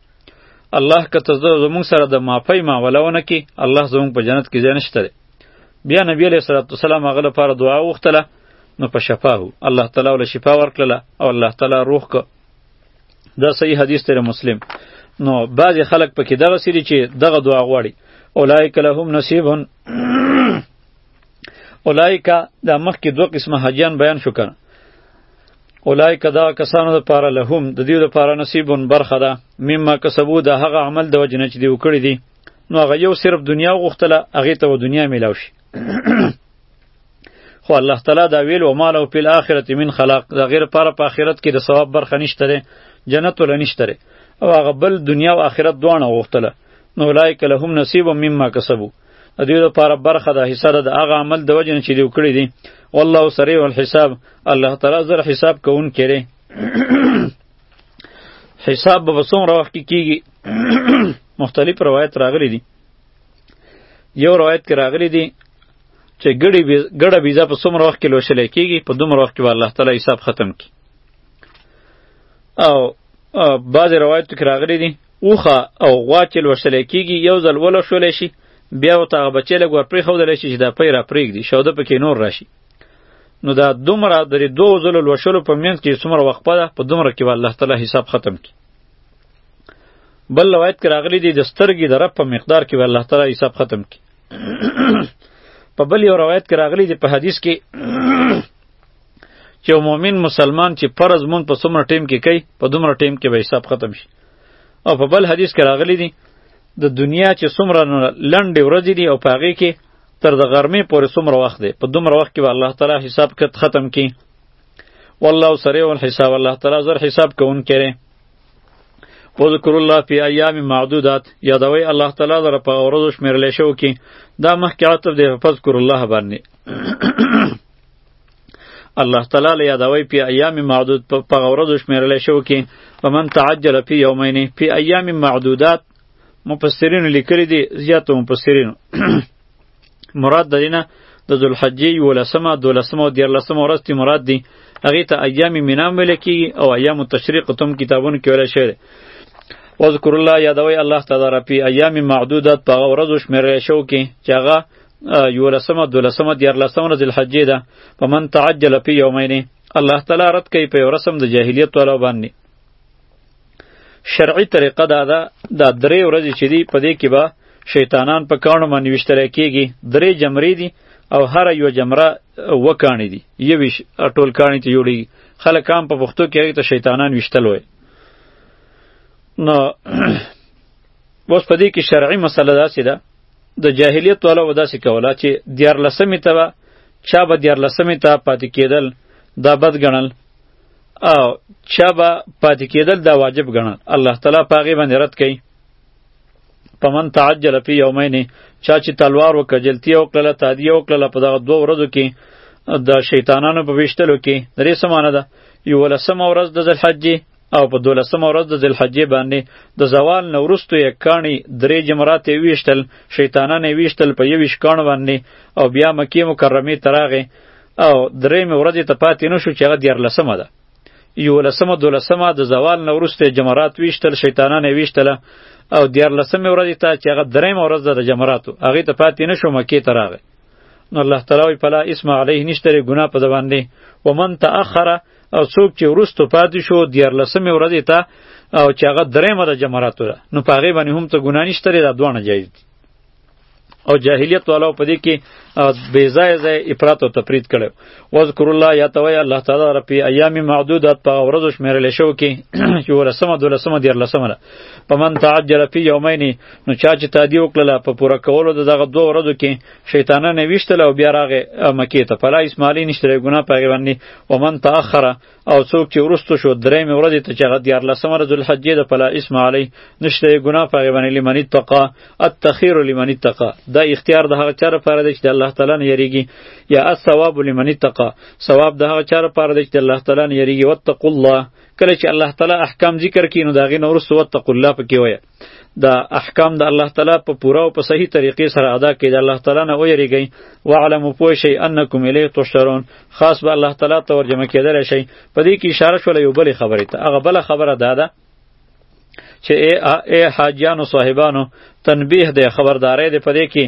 الله که ته زموږ سره د معافی معامله ونه کې الله زموږ په جنت کې ځای نشته دی بیا نبی علیه صلات وسلام هغه لپاره دعا وغوښتله نو په شفا هو الله تعالی ول شفا ورکړله او الله تعالی روح که دا صحیح حدیث تر مسلم نو بعض خلک پکې دغه سری چې دغه دعا غواړي اولایک لهم نصیب اولایک دا مخکې دوه قسمه حاجیان بیان شو کنه اولای کدا کسانو د پاره لهم د دې د پاره نصیبون برخه ده مما کسبو د هغه عمل د وجنه چې دی وکړي دي نو هغه یو صرف دنیا غوښتله هغه ته و دنیا میلاو شي خو الله تعالی دا ویل و مال او په الاخرت من خلاق دا غیر پر په اخرت کې د ثواب برخه نشته ده جنت ول نشته ده او هغه بل دنیا او اخرت دوانه غوښتله نو لایک لهم نصیب مما کسبو د دوی لپاره برخه ده حصه ده د هغه عمل د وجې نه چې دوی کړی دي والله سریع الحساب الله تعالی زر حساب کوونکی دی حساب به په څومره وخت کې کیږي مختلف روایت راغلی دي یو روایت کې راغلی دي چې ګړی ګړه بیزه په څومره وخت کې لوشل کیږي په دومره وخت کې به الله تعالی حساب ختم کی او بعض روایتو کې راغلی دي اوښه او غوا چې لوشلی کېږي یو ځل ولوشولی شي بیا ورته هغه بچی لږ ورپرېښودلی شي چې دا پی راپرېږدي شوده پکې نور راشي نو دا دومره د دې دوو ځلو لوشلو په منځ کې څومره وقفه ده په دومره کې به الله تعالی حساب ختم کړي بل روایت کې راغلی دی د سترګې د رب په مقدار کې به الله تعالی حساب ختم کړي په بل یو روایت کې راغلی دی په حدیث کې چې مؤمن مسلمان چې فرض مون په څومره ټیم کې کوي په دومره ټیم کې به حساب ختم شي او په بل حدیث کې راغلی دی د دنیا چې څومره لنډې ورځې دي او په هغې کې تر د غرمې پورې څومره وخت دی په دومره وخت کې به الله تعالی حساب کت ختم کی والله سریع الحساب الله تعالی زر حساب کوونکی دی وذکر الله فی ایام معدودات یادوي الله تعالی در په ورځو شمیرل شو کی دا مخکې عطف دی فذکر الله باندې الله تعالی له یادوي په ایام معدود په پغه ورځو شمیرل شو کې ومن تعجل فی یومین فی ایام معدودات مفسرین لیکلی دي زیات مفسرین مراد دینه د ذوالحجې یولسمه دولسمه او دیارلسمه ورځ تی مراد دي هغې ته ایام مینام ویل کېږي او ایام تشریق تم کتابونو کې ویلی شوی دی واذکر الله یادوئ الله تعالی را پی ایام معدودات په هغه ورځو شمېرلی شو کې چې هغه یولسمه دولسمه دیارلسمه ورځ الحجې ده په من تعجل فی یومین الله تعالی رد کوي په یو رسم د جاهلیت والا باندې شرعي طریقه دا ده دا درې ورځې چې دي په دې کې به شیطانان په کاڼو باندې ویشتل کېږي درې جمرې دي او هر یو جمره و کاڼي دي یویش ټول کاڼي ته جوړیږي خلک هم په پښتو کې هغې ته شیطانان ویشتل وایي نو اوس په دې کې شرعي مسله داسې ده د جاهلیت والا و داسې کوله چې دیارلسمې ته به چا به دیارلسمې ته پاتې کېدل دا بد ګڼل او چا به پاتې کېدل دا واجب ګڼل الله تعالی په هغې باندې رد کوي په من تعجل فی یومین چا چې تلوار وکړه جلتی وکړله تادیه وکړله په دغه دوه ورځو کې د شیطانانو په ویشتلو کې درې څه معنی ده یولسمه ورځ د ذلحجې او په دولسمه ورځ د ذلحجې باندې د زوال نه وروسته یې کاڼي درې جمرات یې ویشتل شیطانان یې ویشتل په یویشت کاڼو باندې او بیا مکې مکرمې ته راغی او درېیمې ورځې ته پاتې نه شو چې هغه دیارلسمه ده یولسمه دولسمه د زوال نه وروسته یې جمرات ویشتل شیطانان یې ویشتله او دیارلسمې ورځې ته چې هغه درېیمه ورځ ده د جمراتو هغې ته پاتې نه شو مکې ته راغی نو الله تعالی وی پلا اسم علیه نشته ری ګناه په باندې ومن تاخر او څوک چې ورستو پاتې شو دیارلسمې ورځې ته او چې هغه درېمه د جمراتو ده نو په هغې باندې هم ته ګناه نشته دی دا دواړه جایز دي او جاهلیت والا په دې کې بې ځایه ځای افراط او تفرید کړی وذکر الله یا توی الله تعالی رب په ایام معدودات په ورځو شمیرل شو کې چې ورسمه دولسمه دیر لسمه ده په من تعجل فی یومین نو چا چې تادی وکړه په پوره کولو د دغه دوه ورځو کې شیطانه نه ویشتل او بیا راغې مکې ته فلا اسماعیل نشته ګناه په هغې باندې ومن تاخر او څوک چې وروسته شو درېیمې ورځې ته چې هغه دیارلسمه ورځ الحجې ده فلا اسم علی نشته ګناه په هغې باندې لمن اتقا التخیر لمن اتقا دا اختیار د هغه چا لپاره دی چې د الله تعالی نه یریږي یا الثواب لمن اتقا ثواب د هغه چا لپاره دی چې د الله تعالی نه یریږي واتقوا الله کله چې الله تعالی احکام ذکر کړي نو د هغې نه وروسته واتقوا الله پکې وایه د احکام د الله تعالی په پوره او په صحیح طریقې سره ادا کړئ د الله تعالی نه ویریږئ واعلموا پوه شئ انکم الیه تحشرون خاص به الله تعالی ته ورجمع کېدلی شئ په دې کې اشاره شوله یو بلې خبرې ته هغه بله خبره دا ده چې ای ای حاجیانو صاحبانو تنبیه دی خبرداری دی په دې کې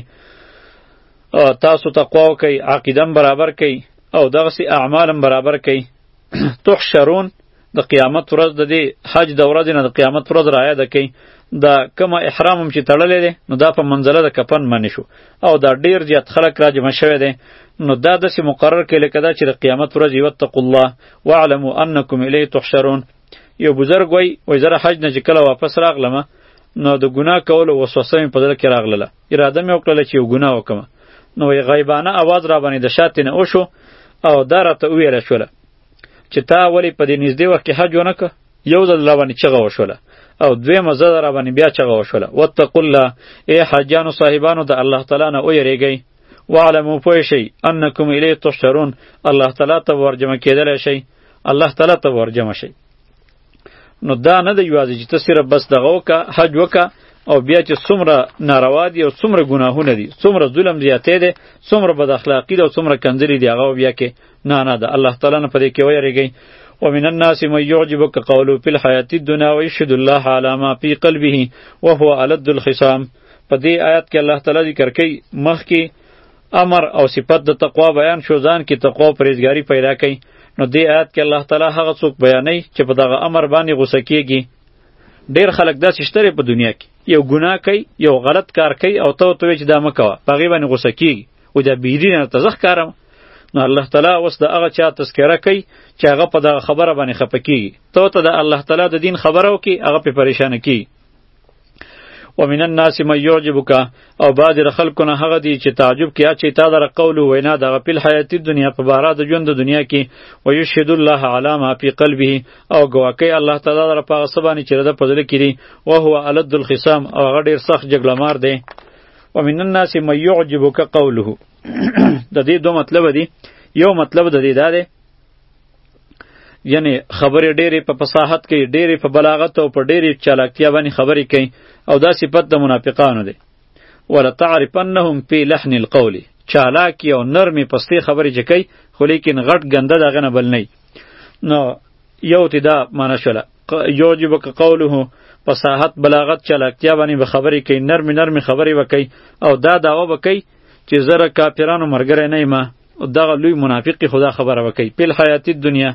تاسو تقوا وکئ عقیدم برابر کئ او دغسې اعمالم برابر کئ تحشرون د قیامت ورځ د دې حج د ورځې نه د قیامت ورځ رایه ده کوي دا کومه احرام هم چې تړلې دی نو دا په منزله د کفن باندې شو او دا ډیر زیات خلک را جمع شوی دی نو دا داسې مقرر کړي لکه دا چې د قیامت ورځ یې وتقوا الله واعلموا انکم الیه تحشرون یو بزرګ وای وای زره حج نه چې کله واپس راغلم نو د ګناه کولو وسوسه مې په زړه کې راغله اراده مې وکړله چې یو ګناه وکم نو یې غیبانه اواز را باندې د شاتې نه وشو او دا راته وویله شوله چې تا ولې په دې نږدې وخت کې حج ونه که یو ځل را باندې چغه وشوله او دویمه زه را باندې بیا چغه وشوله واتقوا الله ای حاجیانو صاحبانو د الله تعالی نه ویریږئ واعلموا پوه شئ انکم الیه تحشرون الله تعالی ته ورجمع کېدلی شئ الله تعالی ته ورجمع شئ نو دا نه د یوازې چې ته صرف بس دغه وکه حج وکه او بیا چې څومره ناروا دي او څومره ګناهونه دي څومره ظلم زیاتې دي څومره بد اخلاقی دي او څومره کنځلې دي هغه بیا کې نه نه ده الله تعالی نه پدې کې ویریږي ومن الناس من يعجبك قوله في الحياة الدنيا ويشهد الله على ما في قلبه وهو ألد الخصام په دې آیات کې الله تعالی ذکر کوي مخکې امر او صفت د تقوا بیان شو ځان کې تقوا او پرهیزګاري پیدا کړئ نو دې آیات کې الله تعالی هغه څوک بیانوي چې په دغه امر باندې غوسه کیږي ډیر خلک داسې شته په دنیا کې یو ګناه کوي یو غلط کار کوي او ته ورته وایې چې دا مه کوه په هغې باندې غوسه کیږي و دا بیرینه ته زه ښکارم نو الله تعالی اوس د هغه چا تذکره کوي چې هغه په دغه خبره باندې خفه کیږي ته ورته د الله تعالی د دین خبره وکړي هغه پې پریشانه کیږي ومن الناس من يعجبك او بعض خلکو نه هغه دی چې تعجب کیا چې تا در قول وینا د غپل حیاتی دنیا په بارا د ژوند د دنیا کې و یشهد الله علی ما فی قلبه او گواکې الله تعالی در په سبانی چې د پزله کړي او هو الد الخصام او هغه ډیر سخت جګړه مار دی ومن الناس من يعجبك قوله د دې دوه مطلب دی یو مطلب د دې دا دی یعنی خبرې ډېرې په فصاحت کې ډېرې په بلاغت او په ډېرې چالاکتیا باندې خبرې کوي او دا صفت د منافقانو دی ولتعرفنهم فی لحن القول چالاکی او نرمې پستې خبرې چې کوي خو لیکن غټ ګنده دغه نه بل نه نو یو تی دا معنا شوله یوجبک قوله فصاحت بلاغت چالاکتیا باندې به خبرې کوي نرمې نرمې خبرې وکړي او دا داوا وکړي چې زره کافرانو مرګره نه ما دغه لوی منافق کې خدا خبره وکي په حیات دنیا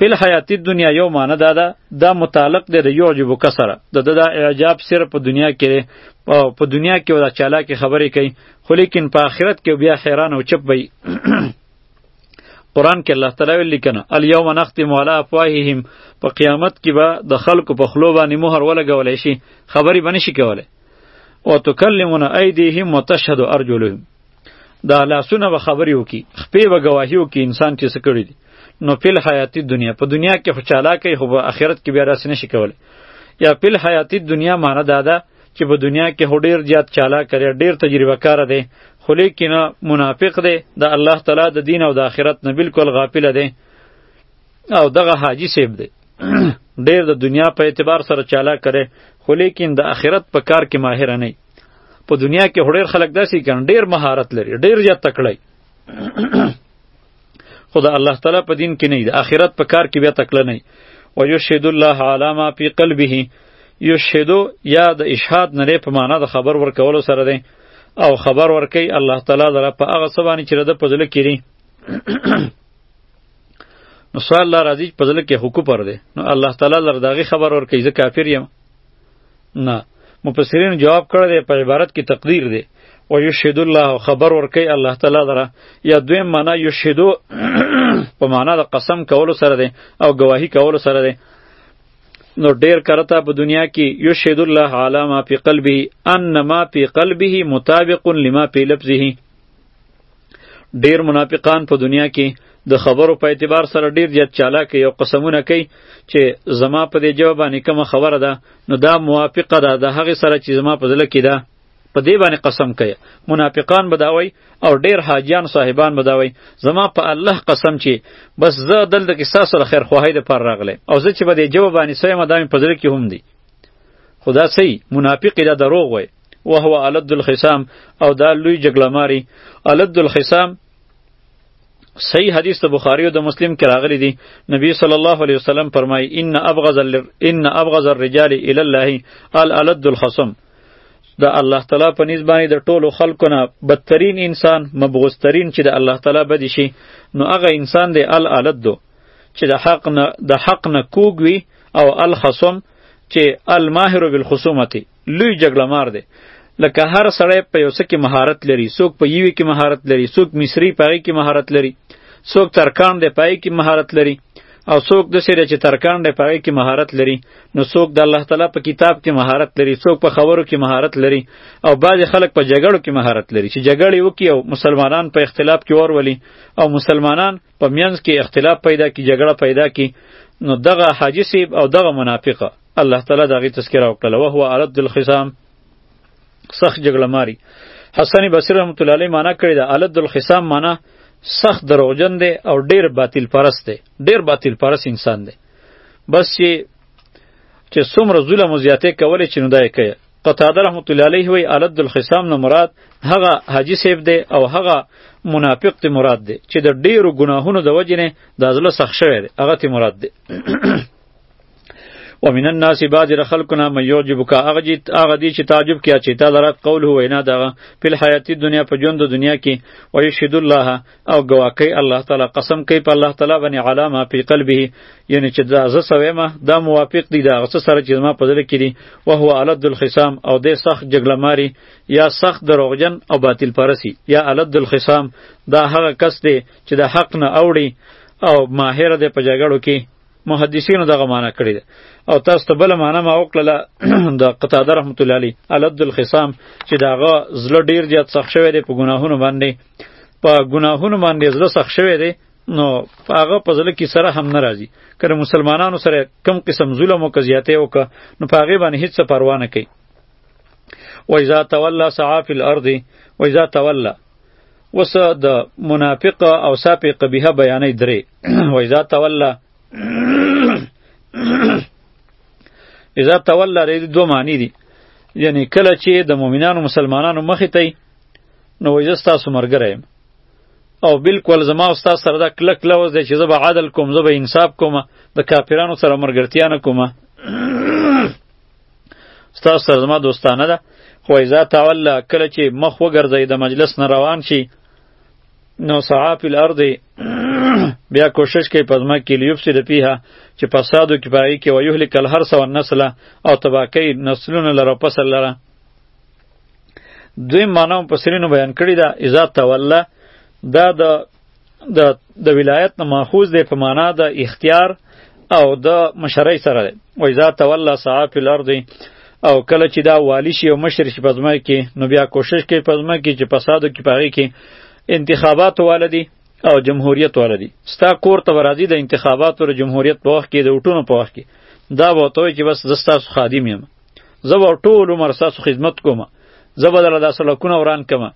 په حیات دنیا یو معنی دا ده دا متعلق دی د یعجب کسره د د اعجاب سر په دنیا کې او په دنیا کې ولا چالاکه خبرې کوي خو لیکن په آخرت کې بیا حیران او چپ وي قران کې الله تعالی ویل کنه الیوم نختم علی افواههم په قیامت کې به د خلکو په خلو باندې مهر ولګول شي خبرې باندې شي کوله او تکلمون ایدیهم وتشهد ارجلهم دا لاسونه به خبرې وکړي خپې به ګواهي وکړي انسان چې څه کړي دي نو فل حیاتي دنیا په دنیا کې خو چالاکه خو په آخرت کې بیا داسې نشي کولی یا فل حیاتي دنیا معنی دا ده چې په دنیا کې هو ډیر زیات چالاک دی ډیر تجربه کار دی خو لیکن منافق دی د الله تعالی د دین او د آخرت نه بالکل غافل دی او دغه حاجی سیب دی ډیر د دنیا په اعتبار سره چالاک کړي خو لیکن د آخرت په کار کې ماهر نه په دنیا کې هډیر خلک داسې کړي ډیر مهارت لري ډیر زیات تکړه خدا الله تعالی په دین کې نه دی اخرت په کار کې بیا تکړه نه و یشهد الله علی ما فی قلبه یشهدو یا د اشهاد نه په معنا د خبر ورکولو سره دی او خبر ورکي الله تعالی دره په هغه څه باندې چې د په زړه کې نو سوال الله راځي په ځل کې حکو پر دی نو الله تعالی لر داغي خبر ور کوي زه کافر یم نه مفسرین جواب کړی دی په عبارت کې تقدیر دی و یشهد الله خبر ورکی الله تعالی دره یا دویم معنا یشهدو په معنا د قسم کولو سره دی او گواهی کولو سره دی نو ډیر کرتا په دنیا کې یشهد الله علی ما فی قلبه ان ما فی قلبه مطابق لما فی لفظه ډیر منافقان په دنیا کې د خبرو په اعتبار سره ډیر زیات چالاک یو قسمونه کوي چې زما په دې جواب باندې کومه خبره ده نو دا موافقه ده د هغې سره چې زما په زړه کې ده په دې باندې قسم کوي منافقان به دا وایي او ډیر حاجیان صاحبان به دا وایي زما په الله قسم چې بس زه دلته کې ستا سره خیرخواهۍ دپاره راغلی او زه چې به دې جواب باندې څه یم دا مې په زړه کې هم دي خو دا څه منافق دا دروغ وایي وهو الد الخصام او دا لوی جګړه ماری الد الخصام صحیح حدیث ته بخاری او د مسلم کې راغلی دی نبی صلی الله علیه وسلم فرمای ان ابغض الر... ان ابغض الرجال الی الله الالد الخصم د الله تعالی په نسبت باندې د ټولو خلکو نه بدترین انسان مبغوث ترین چې د الله تعالی بد شي نو هغه انسان دی الالد دو چې د حق نه د حق نه کوګ وي او الخصم چې الماهر بالخصومت لوی جګړه مار دی لکه هر سړی په یو څه کې مهارت لري څوک په یوې کې مهارت لري څوک مصری په هغې کې مهارت لري څوک ترکان دی په هغې کې مهارت لري او څوک داسې دی چې ترکان دی په هغې کې مهارت لري نو څوک د الله تعالی په کتاب کې مهارت لري څوک په خبرو کې مهارت لري او بعضې خلک په جګړو کې مهارت لري چې جګړې وکړي او مسلمانان په اختلاف کې ورولي او مسلمانان په منځ کې اختلاف پیدا کړي جګړه پیدا کړي نو دغه حاجي صیب او دغه منافقه الله تعالی دغه تذکرہ وکړه او هو عرض الخصام سخت جګړه ماری حسن بصری رحمت الله علیه معنا کړی دا عرض الخصام معنا سخت دروغجن دی او ډیر باطل پرست دی ډیر باطل پرست انسان دی بس چې چې څومره ظلم او زیاتې کولې چې نو دای کوي قتاده رحمت الله علیه وی علد الخصام نه مراد هغه حاجی صاحب دی او هغه منافق ته مراد دی چې د ډیرو ګناهونو د وجې نه د ازله سخت شوی دی هغه ته مراد دی ومن الناس بعض خلقنا من يعجبك اغجي اغه دي چې تعجب کیا چې تا لره قول هو نه دغه په حیات دنیا په ژوند دنیا کې او یشهد الله او گواکې الله تعالی قسم کوي په الله تعالی باندې علامه په قلبه یعنی چې دا ز سوي ما دا موافق دي دا غصه سره چې ما په ځل کې دي او هو علد الخصام او د سخت جګړه ماری یا سخت دروغجن او باطل پرسی یا علد الخصام دا هغه کس دی چې د حق نه اوړي او ماهر دی په جګړو کې محدثینو دغه معنی کړی ده او تاسو ته بل معنی ما وکړله د قتاده رحمت الله علی الد الخصام چې داغه زړه ډیر زیات سخت شوی دی په ګناهونو باندې په ګناهونو باندې زړه سخت شوی دی نو هغه په ځل کې سره هم ناراضي کله مسلمانانو سره کم قسم ظلم او کزیاته او که نو په هغه باندې هیڅ پروا نه کوي و اذا تولى سعى في الارض و اذا تولى اوس د منافق او صاحب قبیحه بیانې درې و اذا تولى اذا تولى رې دوه معنی دي یعنی کله چې د مؤمنانو مسلمانانو مخې ته نو وایي ستاسو مرګره یم او بالکل زما او ستاسو سره دا کلک لوز دی چې زه به عدل کوم زه به انصاف کوم د کافرانو سره مرګرتیا نه کوم ستاسو سره زما دوستانه ده خو اذا تولى کله چې مخ وګرځي د مجلس نه روان شي نو سعا فی الارض بیا کوشش کوي په ځمکه کې لیفسد فیها چې فسادو کې پای کې ویهلک الحرث والنسل او تباکی نسلونه لره پسل لره دوی معنی په سرینو بیان کړی دا اذا تولا دا د د د ولایت نه ماخوذ دی په معنا د اختیار او د مشرۍ سره دی و اذا تولى سعى في الارض او کله چې دا والی شي او مشر شي په ځمکه کې نو بیا کوشش کوي په ځمکه کې چې فسادو کې پاغي کې انتخابات والدي او جمهوریت والدي ستا کور ته راځي د انتخابات او جمهوریت په وخت کې د وټونو په وخت کې دا به توي چې بس زستا خادم یم زه به ټول عمر ساسو خدمت کوم زه به دله دا سلکونه وران کمه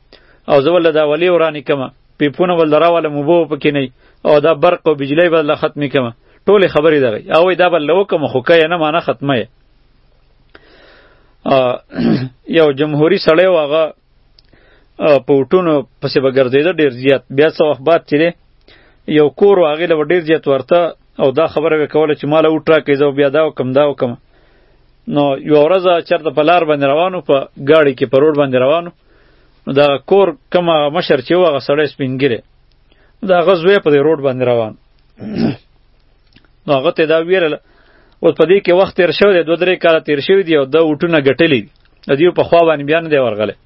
او زه له دا ولی ورانی کمه پیپونه ول دراواله موبو پکې نه او دا برق او بجلی به له ختمې کمه ټولې خبرې دغې او دا به له وکم خو که نه مانه ختمه یې یو جمهوری سړی و هغه په وټونو پسې به ګرځېده ډېر زیات بیا څه وخت بعد چې دی یو کور و هغې له به ډېر زیات ورته او دا خبره به کوله چې ماله وټ راکړئ زه بیا دا وکم دا وکم نو یوه ورځ چېرته په لار باندې روانو په ګاډي کې په روډ باندې روانو نو دا کور کوم مشر چې وغه سړی سپینګره دا غزوې په دې روډ باندې روان نو هغه ته دا ویرل او په دې کې وخت تیر شو دی دوه درې کاله تیر شوی دی او د وټونه ګټلی د دې په خوا باندې بیا نه دی ورغلی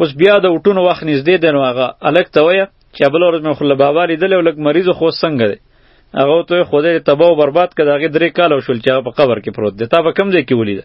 اوس بیا د وټونو وخت نږدې دی نو هغه الک ته وایه چې بل ورځ مې خو له بابا لیدلی او لږ مریض خو څنګه دی هغه ته خدای تباہ او برباد کړه هغه درې کاله شول چې هغه په قبر کې پروت دی تا په کم ځای کې ولیده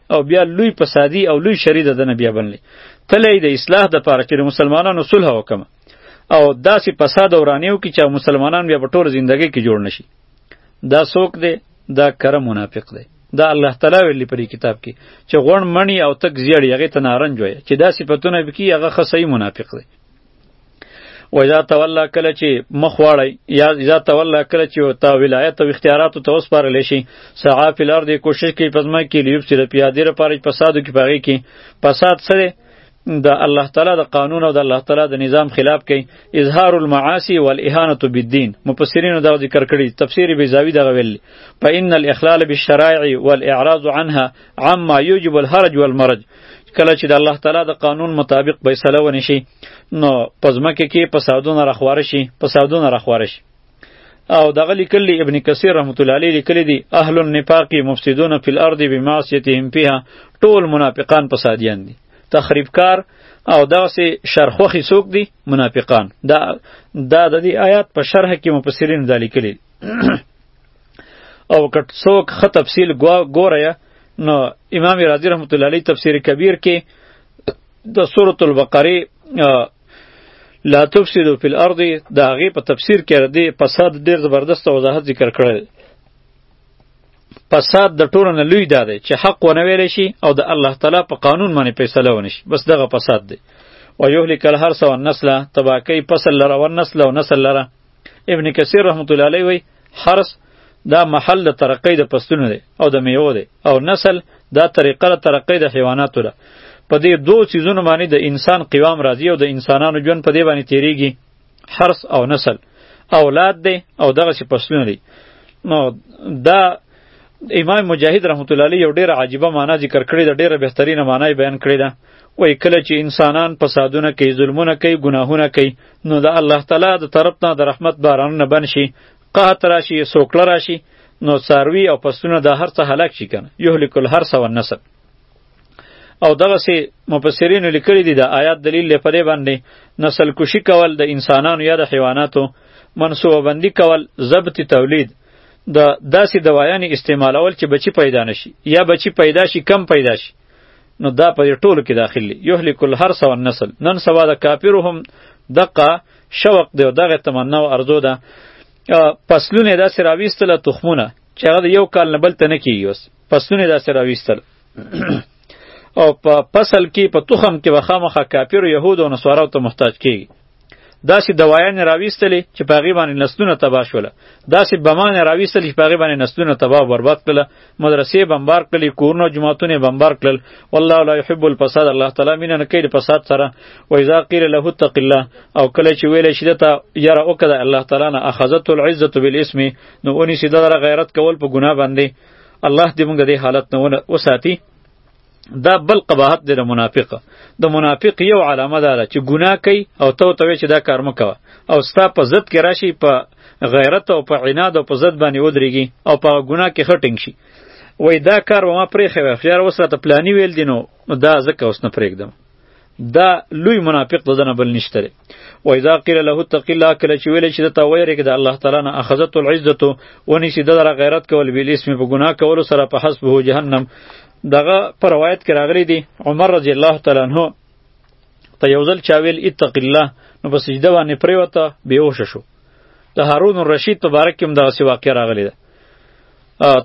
او بیا لوی فسادی او لوی شری د دنه بیا بنلی تلی د اصلاح د پاره چې مسلمانانو صلح وکم او داسې فساد ورانیو کې چې مسلمانان بیا په ټول ژوندۍ کې جوړ نشي دا څوک دی دا کره منافق دی دا الله تعالی ویلی په کتاب کې چې غون منی او تک زیړی هغه ته نارنج وای چې دا صفاتونه به کی هغه خصای منافق دی و اذا تولى کله چې مخ واړی یا اذا تولى کله چې تا ولایت او اختیارات ته وسپارل شي سعا فی الارض کوشش کوي پزما کې لیوب چې د پیادې لپاره فسادو کې پغې کې فساد سره د الله تعالی د قانون او د الله تعالی د نظام خلاف کوي اظهار المعاصی والاهانه بالدین مفسرین دا ذکر کړی تفسیر بیزاوی دغه ویل فإن الاخلال بالشرائع والاعراض عنها عما يوجب الحرج والمرج کله چې د الله تعالی د قانون مطابق فیصله ونی شي نو پزمکه کې فسادونه راخوار شي فسادونه راخوار شي او دغه لیکلی ابن کثیر رحمت الله علیه لیکلی دی اهل النفاق مفسدون فی الارض بمعصیتهم فیها ټول منافقان فسادیان دي تخریبکار او داسې شرخوخي څوک دي منافقان دا دا د دې آیات په شرح کې مفسرین دا لیکلی او که څوک ښه تفصیل ګوره نو امام رازی رحمت الله علیه تفسیر کبیر کې د سورۃ البقره لا تفسدوا فی الارض د هغې په تفسیر کې د فساد ډیر زبردست وضاحت ذکر کړی فساد د ټولو نه لوی دا دی چې حق ونه ویل شي او د الله تعالی په قانون باندې فیصله ونه شي بس دغه فساد دی و یهلک الحرث والنسل تباکی فصل لره والنسل او نسل لره ابن کثیر رحمت الله علیه وی حرس دا محل د ترقۍ د پستونو دی او د میوو دی او نسل دا طریقه د ترقۍ د حیواناتو ده په دې دوو څیزونو باندې د انسان قوام راځي او د انسانانو ژوند په دې باندې تیریږي حرس او نسل اولاد دی او دغه چې پسلونه دی نو دا امام مجاهد رحمت الله علیه یو ډیر عجیبه معنا ذکر کړی دا ډیره بهترینه معنا بیان کړی دا وای کله چې انسانان فسادونه کوي ظلمونه کوي ګناهونه کوي نو د الله تعالی د طرف نه د رحمت باران نه بن شي قحط راشي سوکړه راشي نو ساروی او پسونه د هر څه هلاک شي کنه یهلک الحرث والنسل او دغه سي مفسرین لیکلي دي د آیات دلیل لپاره باندې نسل کشي کول د انسانانو یا د حیواناتو منصوبه بندي کول ضبط تولید د داسې دوايانې استعمالول چې بچی پیدا نشي یا بچی پیدا شي کم پیدا شي نو دا په ټولو کې داخل دی یهلک الحرث والنسل نن سبا د کافرو هم دقه شوق دی او دغه تمنا او ارزو ده پسلونه داسې راویستله تخمونه چې هغه د یو کال نه بل ته نه کیږي اوس پسلونه داسې راویستل او په فصل کې په تخم کې به خامخا کافرو یهودو او نصاراو ته محتاج کیږي داسې دوايانې راویستلې چې په هغې باندې نسلونه تباه شول داسې بمانې راویستلې چې په هغې باندې نسلونه تباه او برباد کړل مدرسې بمبار کړلې کورونه او جوماتونه بمبار کړل والله لا یحب الفساد الله تعالی مینه نه کوي د فساد سره و اذا قیل له اتق الله او کله چې ویل شي دته یاره وکړه الله تعالی نه اخذته العزه بالاسم نو اونې سیده غیرت کول په ګناه باندې الله دې موږ دې حالت نه وساتي دا بل قباحت دی د منافق د منافق یو علامه ده چې ګناه کوي او تو ته چې دا کار مکوه او ستا په ضد کې راشي په غیرت او په عناد او په ضد باندې ودرېږي او په ګناه کې خټینګ شي وای دا کار ما پرې خو خیر وسره ته پلاني ویل دینو دا ځکه اوس نه پرېږدم دا لوی منافق د دنه بل نشته دی و اذا قیل له اتق الله کله چې ویل چې د تویر کې د الله تعالی نه اخذت العزت و نسی د دره غیرت کول بیل اسم په ګناه کول سره په حسب هو جهنم دغه پر روایت کې راغلی دی عمر رضی الله تعالی عنہ ته یو ځل چا ویل اتق الله نو په سجده باندې پریوته بیهوش شو د هارون الرشید په باره کې هم دغسې واقع راغلی ده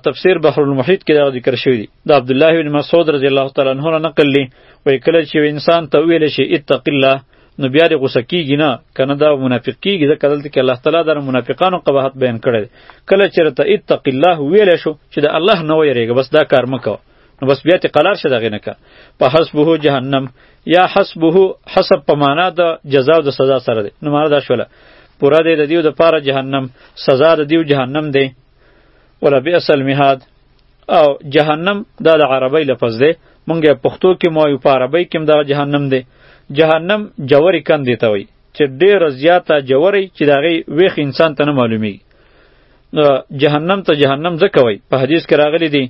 تفسیر بحر المحیط کې دا ذکر شوی دی د عبد الله بن مسعود رضی الله تعالی عنہ نه نقل لی وای کله چې انسان ته ویل شي اتق الله نو بیا دې غوسه کیږي نه کنه دا منافق کیږي ځکه دلته کې الله تعالی د منافقانو قباحت بیان کړی کله چې رته اتق الله ویل شو چې د الله نه ویریږي بس دا کار مکو نو بس بیا ته قلار شه دغه نه کا په حسبه جهنم یا حسبه حسب په معنا د جزا او د سزا سره دی نو معنا دا شوله پورا دی د دیو د پاره جهنم سزا د دیو جهنم دی ولا بئس المهاد او جهنم دا د عربی لفظ دی مونږه پښتو کې مو یو په عربی کې دا جهنم دی جهنم جوری کندې ته وي چې ډیره زیاته جوری چې دغه ویخ انسان ته نه معلومی نو جهنم ته جهنم ځکه وي په حدیث کې راغلی دی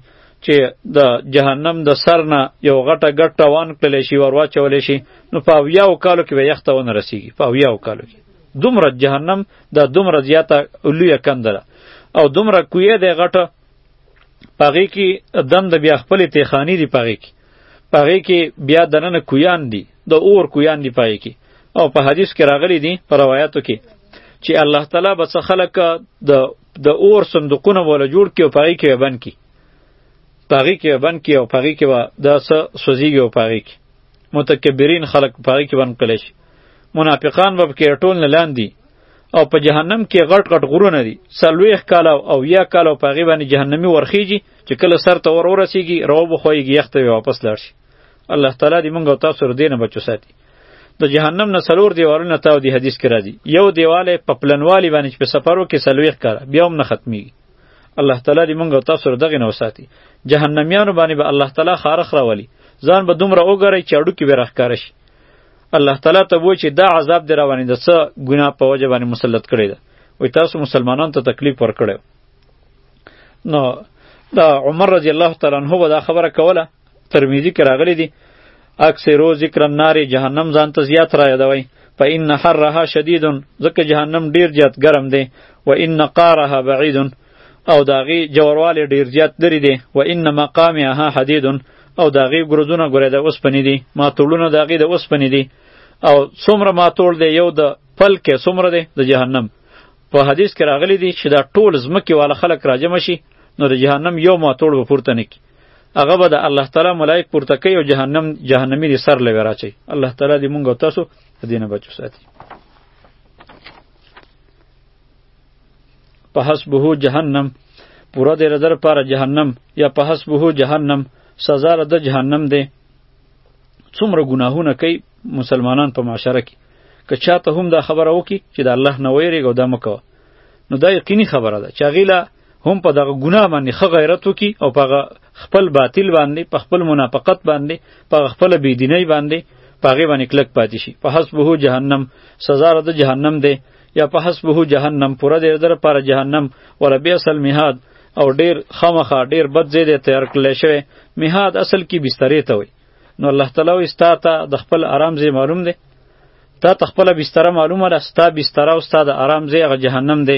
چې د جهنم د سر نه یو غټه ګټه وان کړل شي ور واچول شي نو په اویاو کالو کې به یخته ونه رسیږي په اویاو کالو کې دومره جهنم دا دومره زیاته لویه کنده ده او دومره کویه دی غټه پغې کې دند بیا خپل تیخانی دی پغې کې پغې کې بیا دننه کویان دی د اور کویان دی پغې کې او په حدیث کې راغلی دی په روایتو کې چې الله تعالی به څه خلک د د اور صندوقونه ولا جوړ کې او پغې کې بند کی پغې کې بند کی او پغې کې به د څه سوزیږي او پغې کې متکبرین خلق په هغه کې ورن کړی شي منافقان به کې ټول نه لاندې او په جهنم کې غټ غټ غرونه دي سلويخ کاله او یا کاله په غي باندې جهنمی ورخیږي چې کله سر ته ور ورسیږي رو بخويږي یخته واپس لاړ شي الله تعالی دې مونږ او تاسو ور دینه بچو ساتي د جهنم نه سلور دیوالونه تاو دی حدیث کې راځي یو دیواله په پلنوالي باندې چې په سفرو کې سلويخ کاله بیا هم نه ختمي الله تعالی دې مونږ او تاسو له دغې نه وساتي جهنمیانو باندې به الله تعالی خارخ راولي ځان به دومره وګورئ چې هډوکي به راښکاره شي الله تعالی ته وایي چې دا عذاب دې راوانې د څه ګناه په وجه باندې مسلط کړی ده وایي تاسو مسلمانانو ته تکلیف ورکړی نو دا عمر رضی الله تعالی عنه به دا خبره کوله ترمذی کې راغلی دی اکثرو ذکر النار جهنم ځان ته زیات را یادوي فإن حرها شدید ځکه جهنم ډیر زیات ګرم دی و ان قارها بعید او داغي جورواله ډیر زیات لري دی و ان مقامها حدید او داغي ګرځونه ګره د اوسپنې دي ماتولونه داغي د اوسپنې دي او څومره ماتول دی یو د پل کې څومره دی د جهنم په حدیث کې راغلی دی چې دا ټول زمکه والا خلک راجم شي نو د جهنم یو ماتول به پورته نکي هغه به د الله تعالی ملائک پورته کوي او جهنم جهنمی دې سر لوي راچي الله تعالی دې مونږ او تاسو دینه بچو ساتي په حسبه جهنم پورا دې ردر پر جهنم یا په حسبه جهنم سزا را د جهنم دی څومره ګناهونه کوي مسلمانان په معاشره کې که چاته هم دا خبره وکي چې د الله نه ویریږي او دا مکوه نو دا یقیني خبره ده چې هغې له هم په دغه ګناه باندې خه غیرت وکي او په خپل باطل باندې په خپل منافقت باندې په خپل بيدینۍ باندې په هغه باندې کلک پاتې شي په حسبه جهنم سزا رد جهنم ده یا په حسبه جهنم پوره دې در پر جهنم ولا بیسل میحاد او ډیر خامخه ډیر بد زیاده تیار کړل شوی میحاد اصل کې بسترې ته وي نو الله تعالی وستا ته د خپل آرام زی معلوم ده تا تخپل بستر معلومه ده ستا بستر او ستا د آرام زی هغه جهنم ده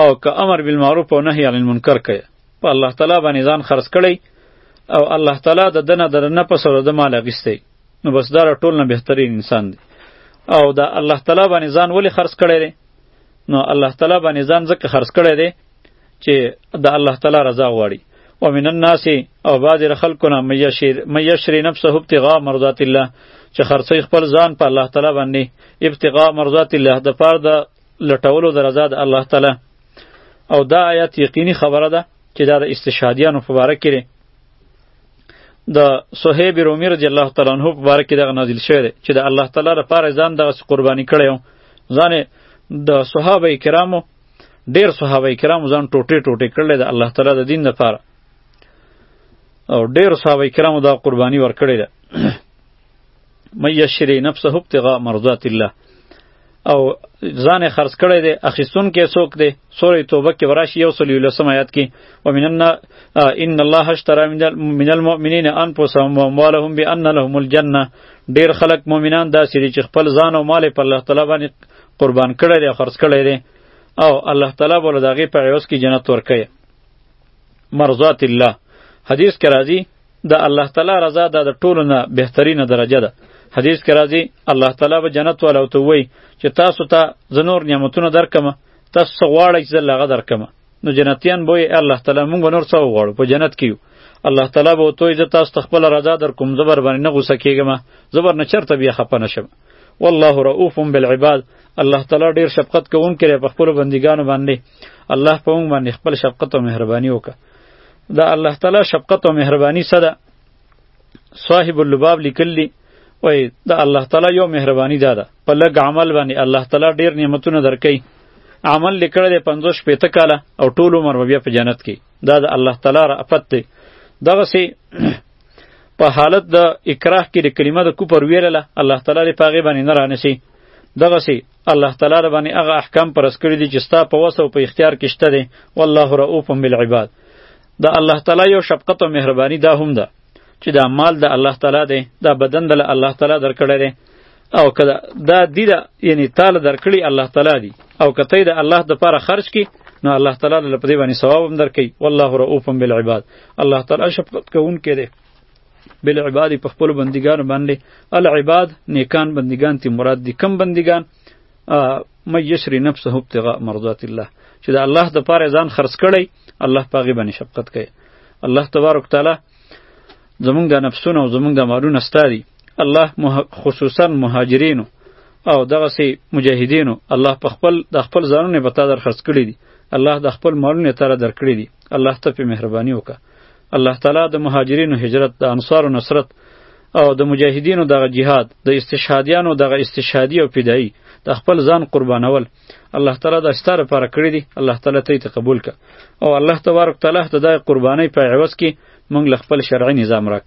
او که امر بالمعروف او نهی عن المنکر کوي په الله تعالی باندې ځان خرڅ کړي او الله تعالی د دنه در نه پس ور د مال غیسته نو بس دا ټول نه بهترین انسان دی او دا الله تعالی باندې ځان ولی خرڅ کړي دی نو الله تعالی باندې ځان ځکه خرڅ کړي دی چې د الله تعالی رضا غواړي ومن الناس او بعض خلکونه میشری نفسه ابتغاء مرضات الله چې خرڅوي خپل ځان په الله تعالی باندې ابتغاء مرضات الله د پاره د لټولو د رضا د الله تعالی او دا آیات یقیني خبره ده چې دا د استشهادیانو په باره کې دی د صهیب رومي رضی الله تعالی عنه په باره کې دغه نازل شوی دی چې د الله تعالی لپاره ځان دغه قرباني کړی و ځان د صحابه کرامو ډیر صحابه کرامو ځان ټوټې ټوټې کړل د الله تعالی د دین لپاره او ډیر صحابه کرامو دا قرباني ورکړې ده من یشری نفسه ابتغاء مرضات الله او ځان خرڅ کړی دی اخیستون کې څوک دی سورې توبه کې وراشي یو سل یولسم آیات کې ومنن ان الله اشترى من المؤمنین انفسهم واموالهم بان لهم الجنه ډیر خلک مؤمنان داسې دي چې خپل ځان او مال په الله تعالی باندې قربان کړی دی خرڅ کړی دی او الله تعالی بوله د هغې په عوض کې جنت ورکوي مرضات الله حدیث کې راځي د الله تعالی رضا دا د ټولو نه بهترینه درجه ده حدیث کې راځي الله تعالی به جنت والو ته وایي چې تاسو ته تا زه نور نعمتونه درکم تاسو څه غواړئ چې زه له هغه درکم نو جنتیان به الله تعالی مونږ نور څه وغواړو په جنت کې یو الله تعالی به توی زه تاسو ته خپل رضا در کوم زبر باندې نه غوسه کیږم زبر نه چرته بیا خپه نشم والله رؤوف بالعباد الله تعالی ډیر شفقت کوونکی دی په خپل بندګانو باندې الله په مونږ باندې خپل شفقت او مهرباني وکړه د الله تعالی شفقت او مهرباني څه ده صاحب اللباب لیکلی وای د الله تعالی یو مهرباني ده په لږ عمل باندې الله تعالی ډیر نعمتونه درکې عمل لیکړه د 50 پېته کاله او ټول عمر بیا په جنت کې دا د الله تعالی رافت دی دغه سي په حالت د اکراه کې د کلمه د کوپر ویلله الله تعالی دې پاغه باندې نه رانسی دغه سي الله تعالی را باندې هغه احکام پرس کړی دي چې ستا په وس او په اختیار کې شته دي والله رؤوف بالعباد دا الله تعالی یو شفقت او مهرباني دا هم ده چې دا مال د الله تعالی دی دا بدن د الله تعالی درکړی دی او کدا دا دی دا یعنی تعالی درکړي الله تعالی دی او کته دا الله د پاره خرج کی نو الله تعالی له پدې باندې ثواب هم درکې والله رؤوف بالعباد الله تعالی شفقت کوونکی دی بل عباد په خپل بندگان باندې العباد نیکان بندگان تی مراد دي کم بندگان مې یشری نفسه ابتغاء مرضات الله چې د الله د پاره ځان خرڅ کړي الله پاغي باندې شفقت کوي الله تبارک تعالی زمونږ د نفسونو او زمونږ د مالونو ستاري الله خصوصا مهاجرینو او دغه سي مجاهدینو الله په خپل د خپل ځانونه به تا در خرڅ کړي دي الله د خپل مالونه تر در کړی دي الله ته په مهرباني وکړه الله تعالی د مهاجرینو هجرت د انصارو نصرت او د مجاهدینو دغه جهاد د استشهادیانو دغه استشهادی او فدایی د خپل ځان قربانول الله تعالی د ستاره لپاره کړی دی الله تعالی ته یې قبول ک او الله تبارک تعالی د دای قربانی په عوض کې مونږ له خپل شرعي نظام راک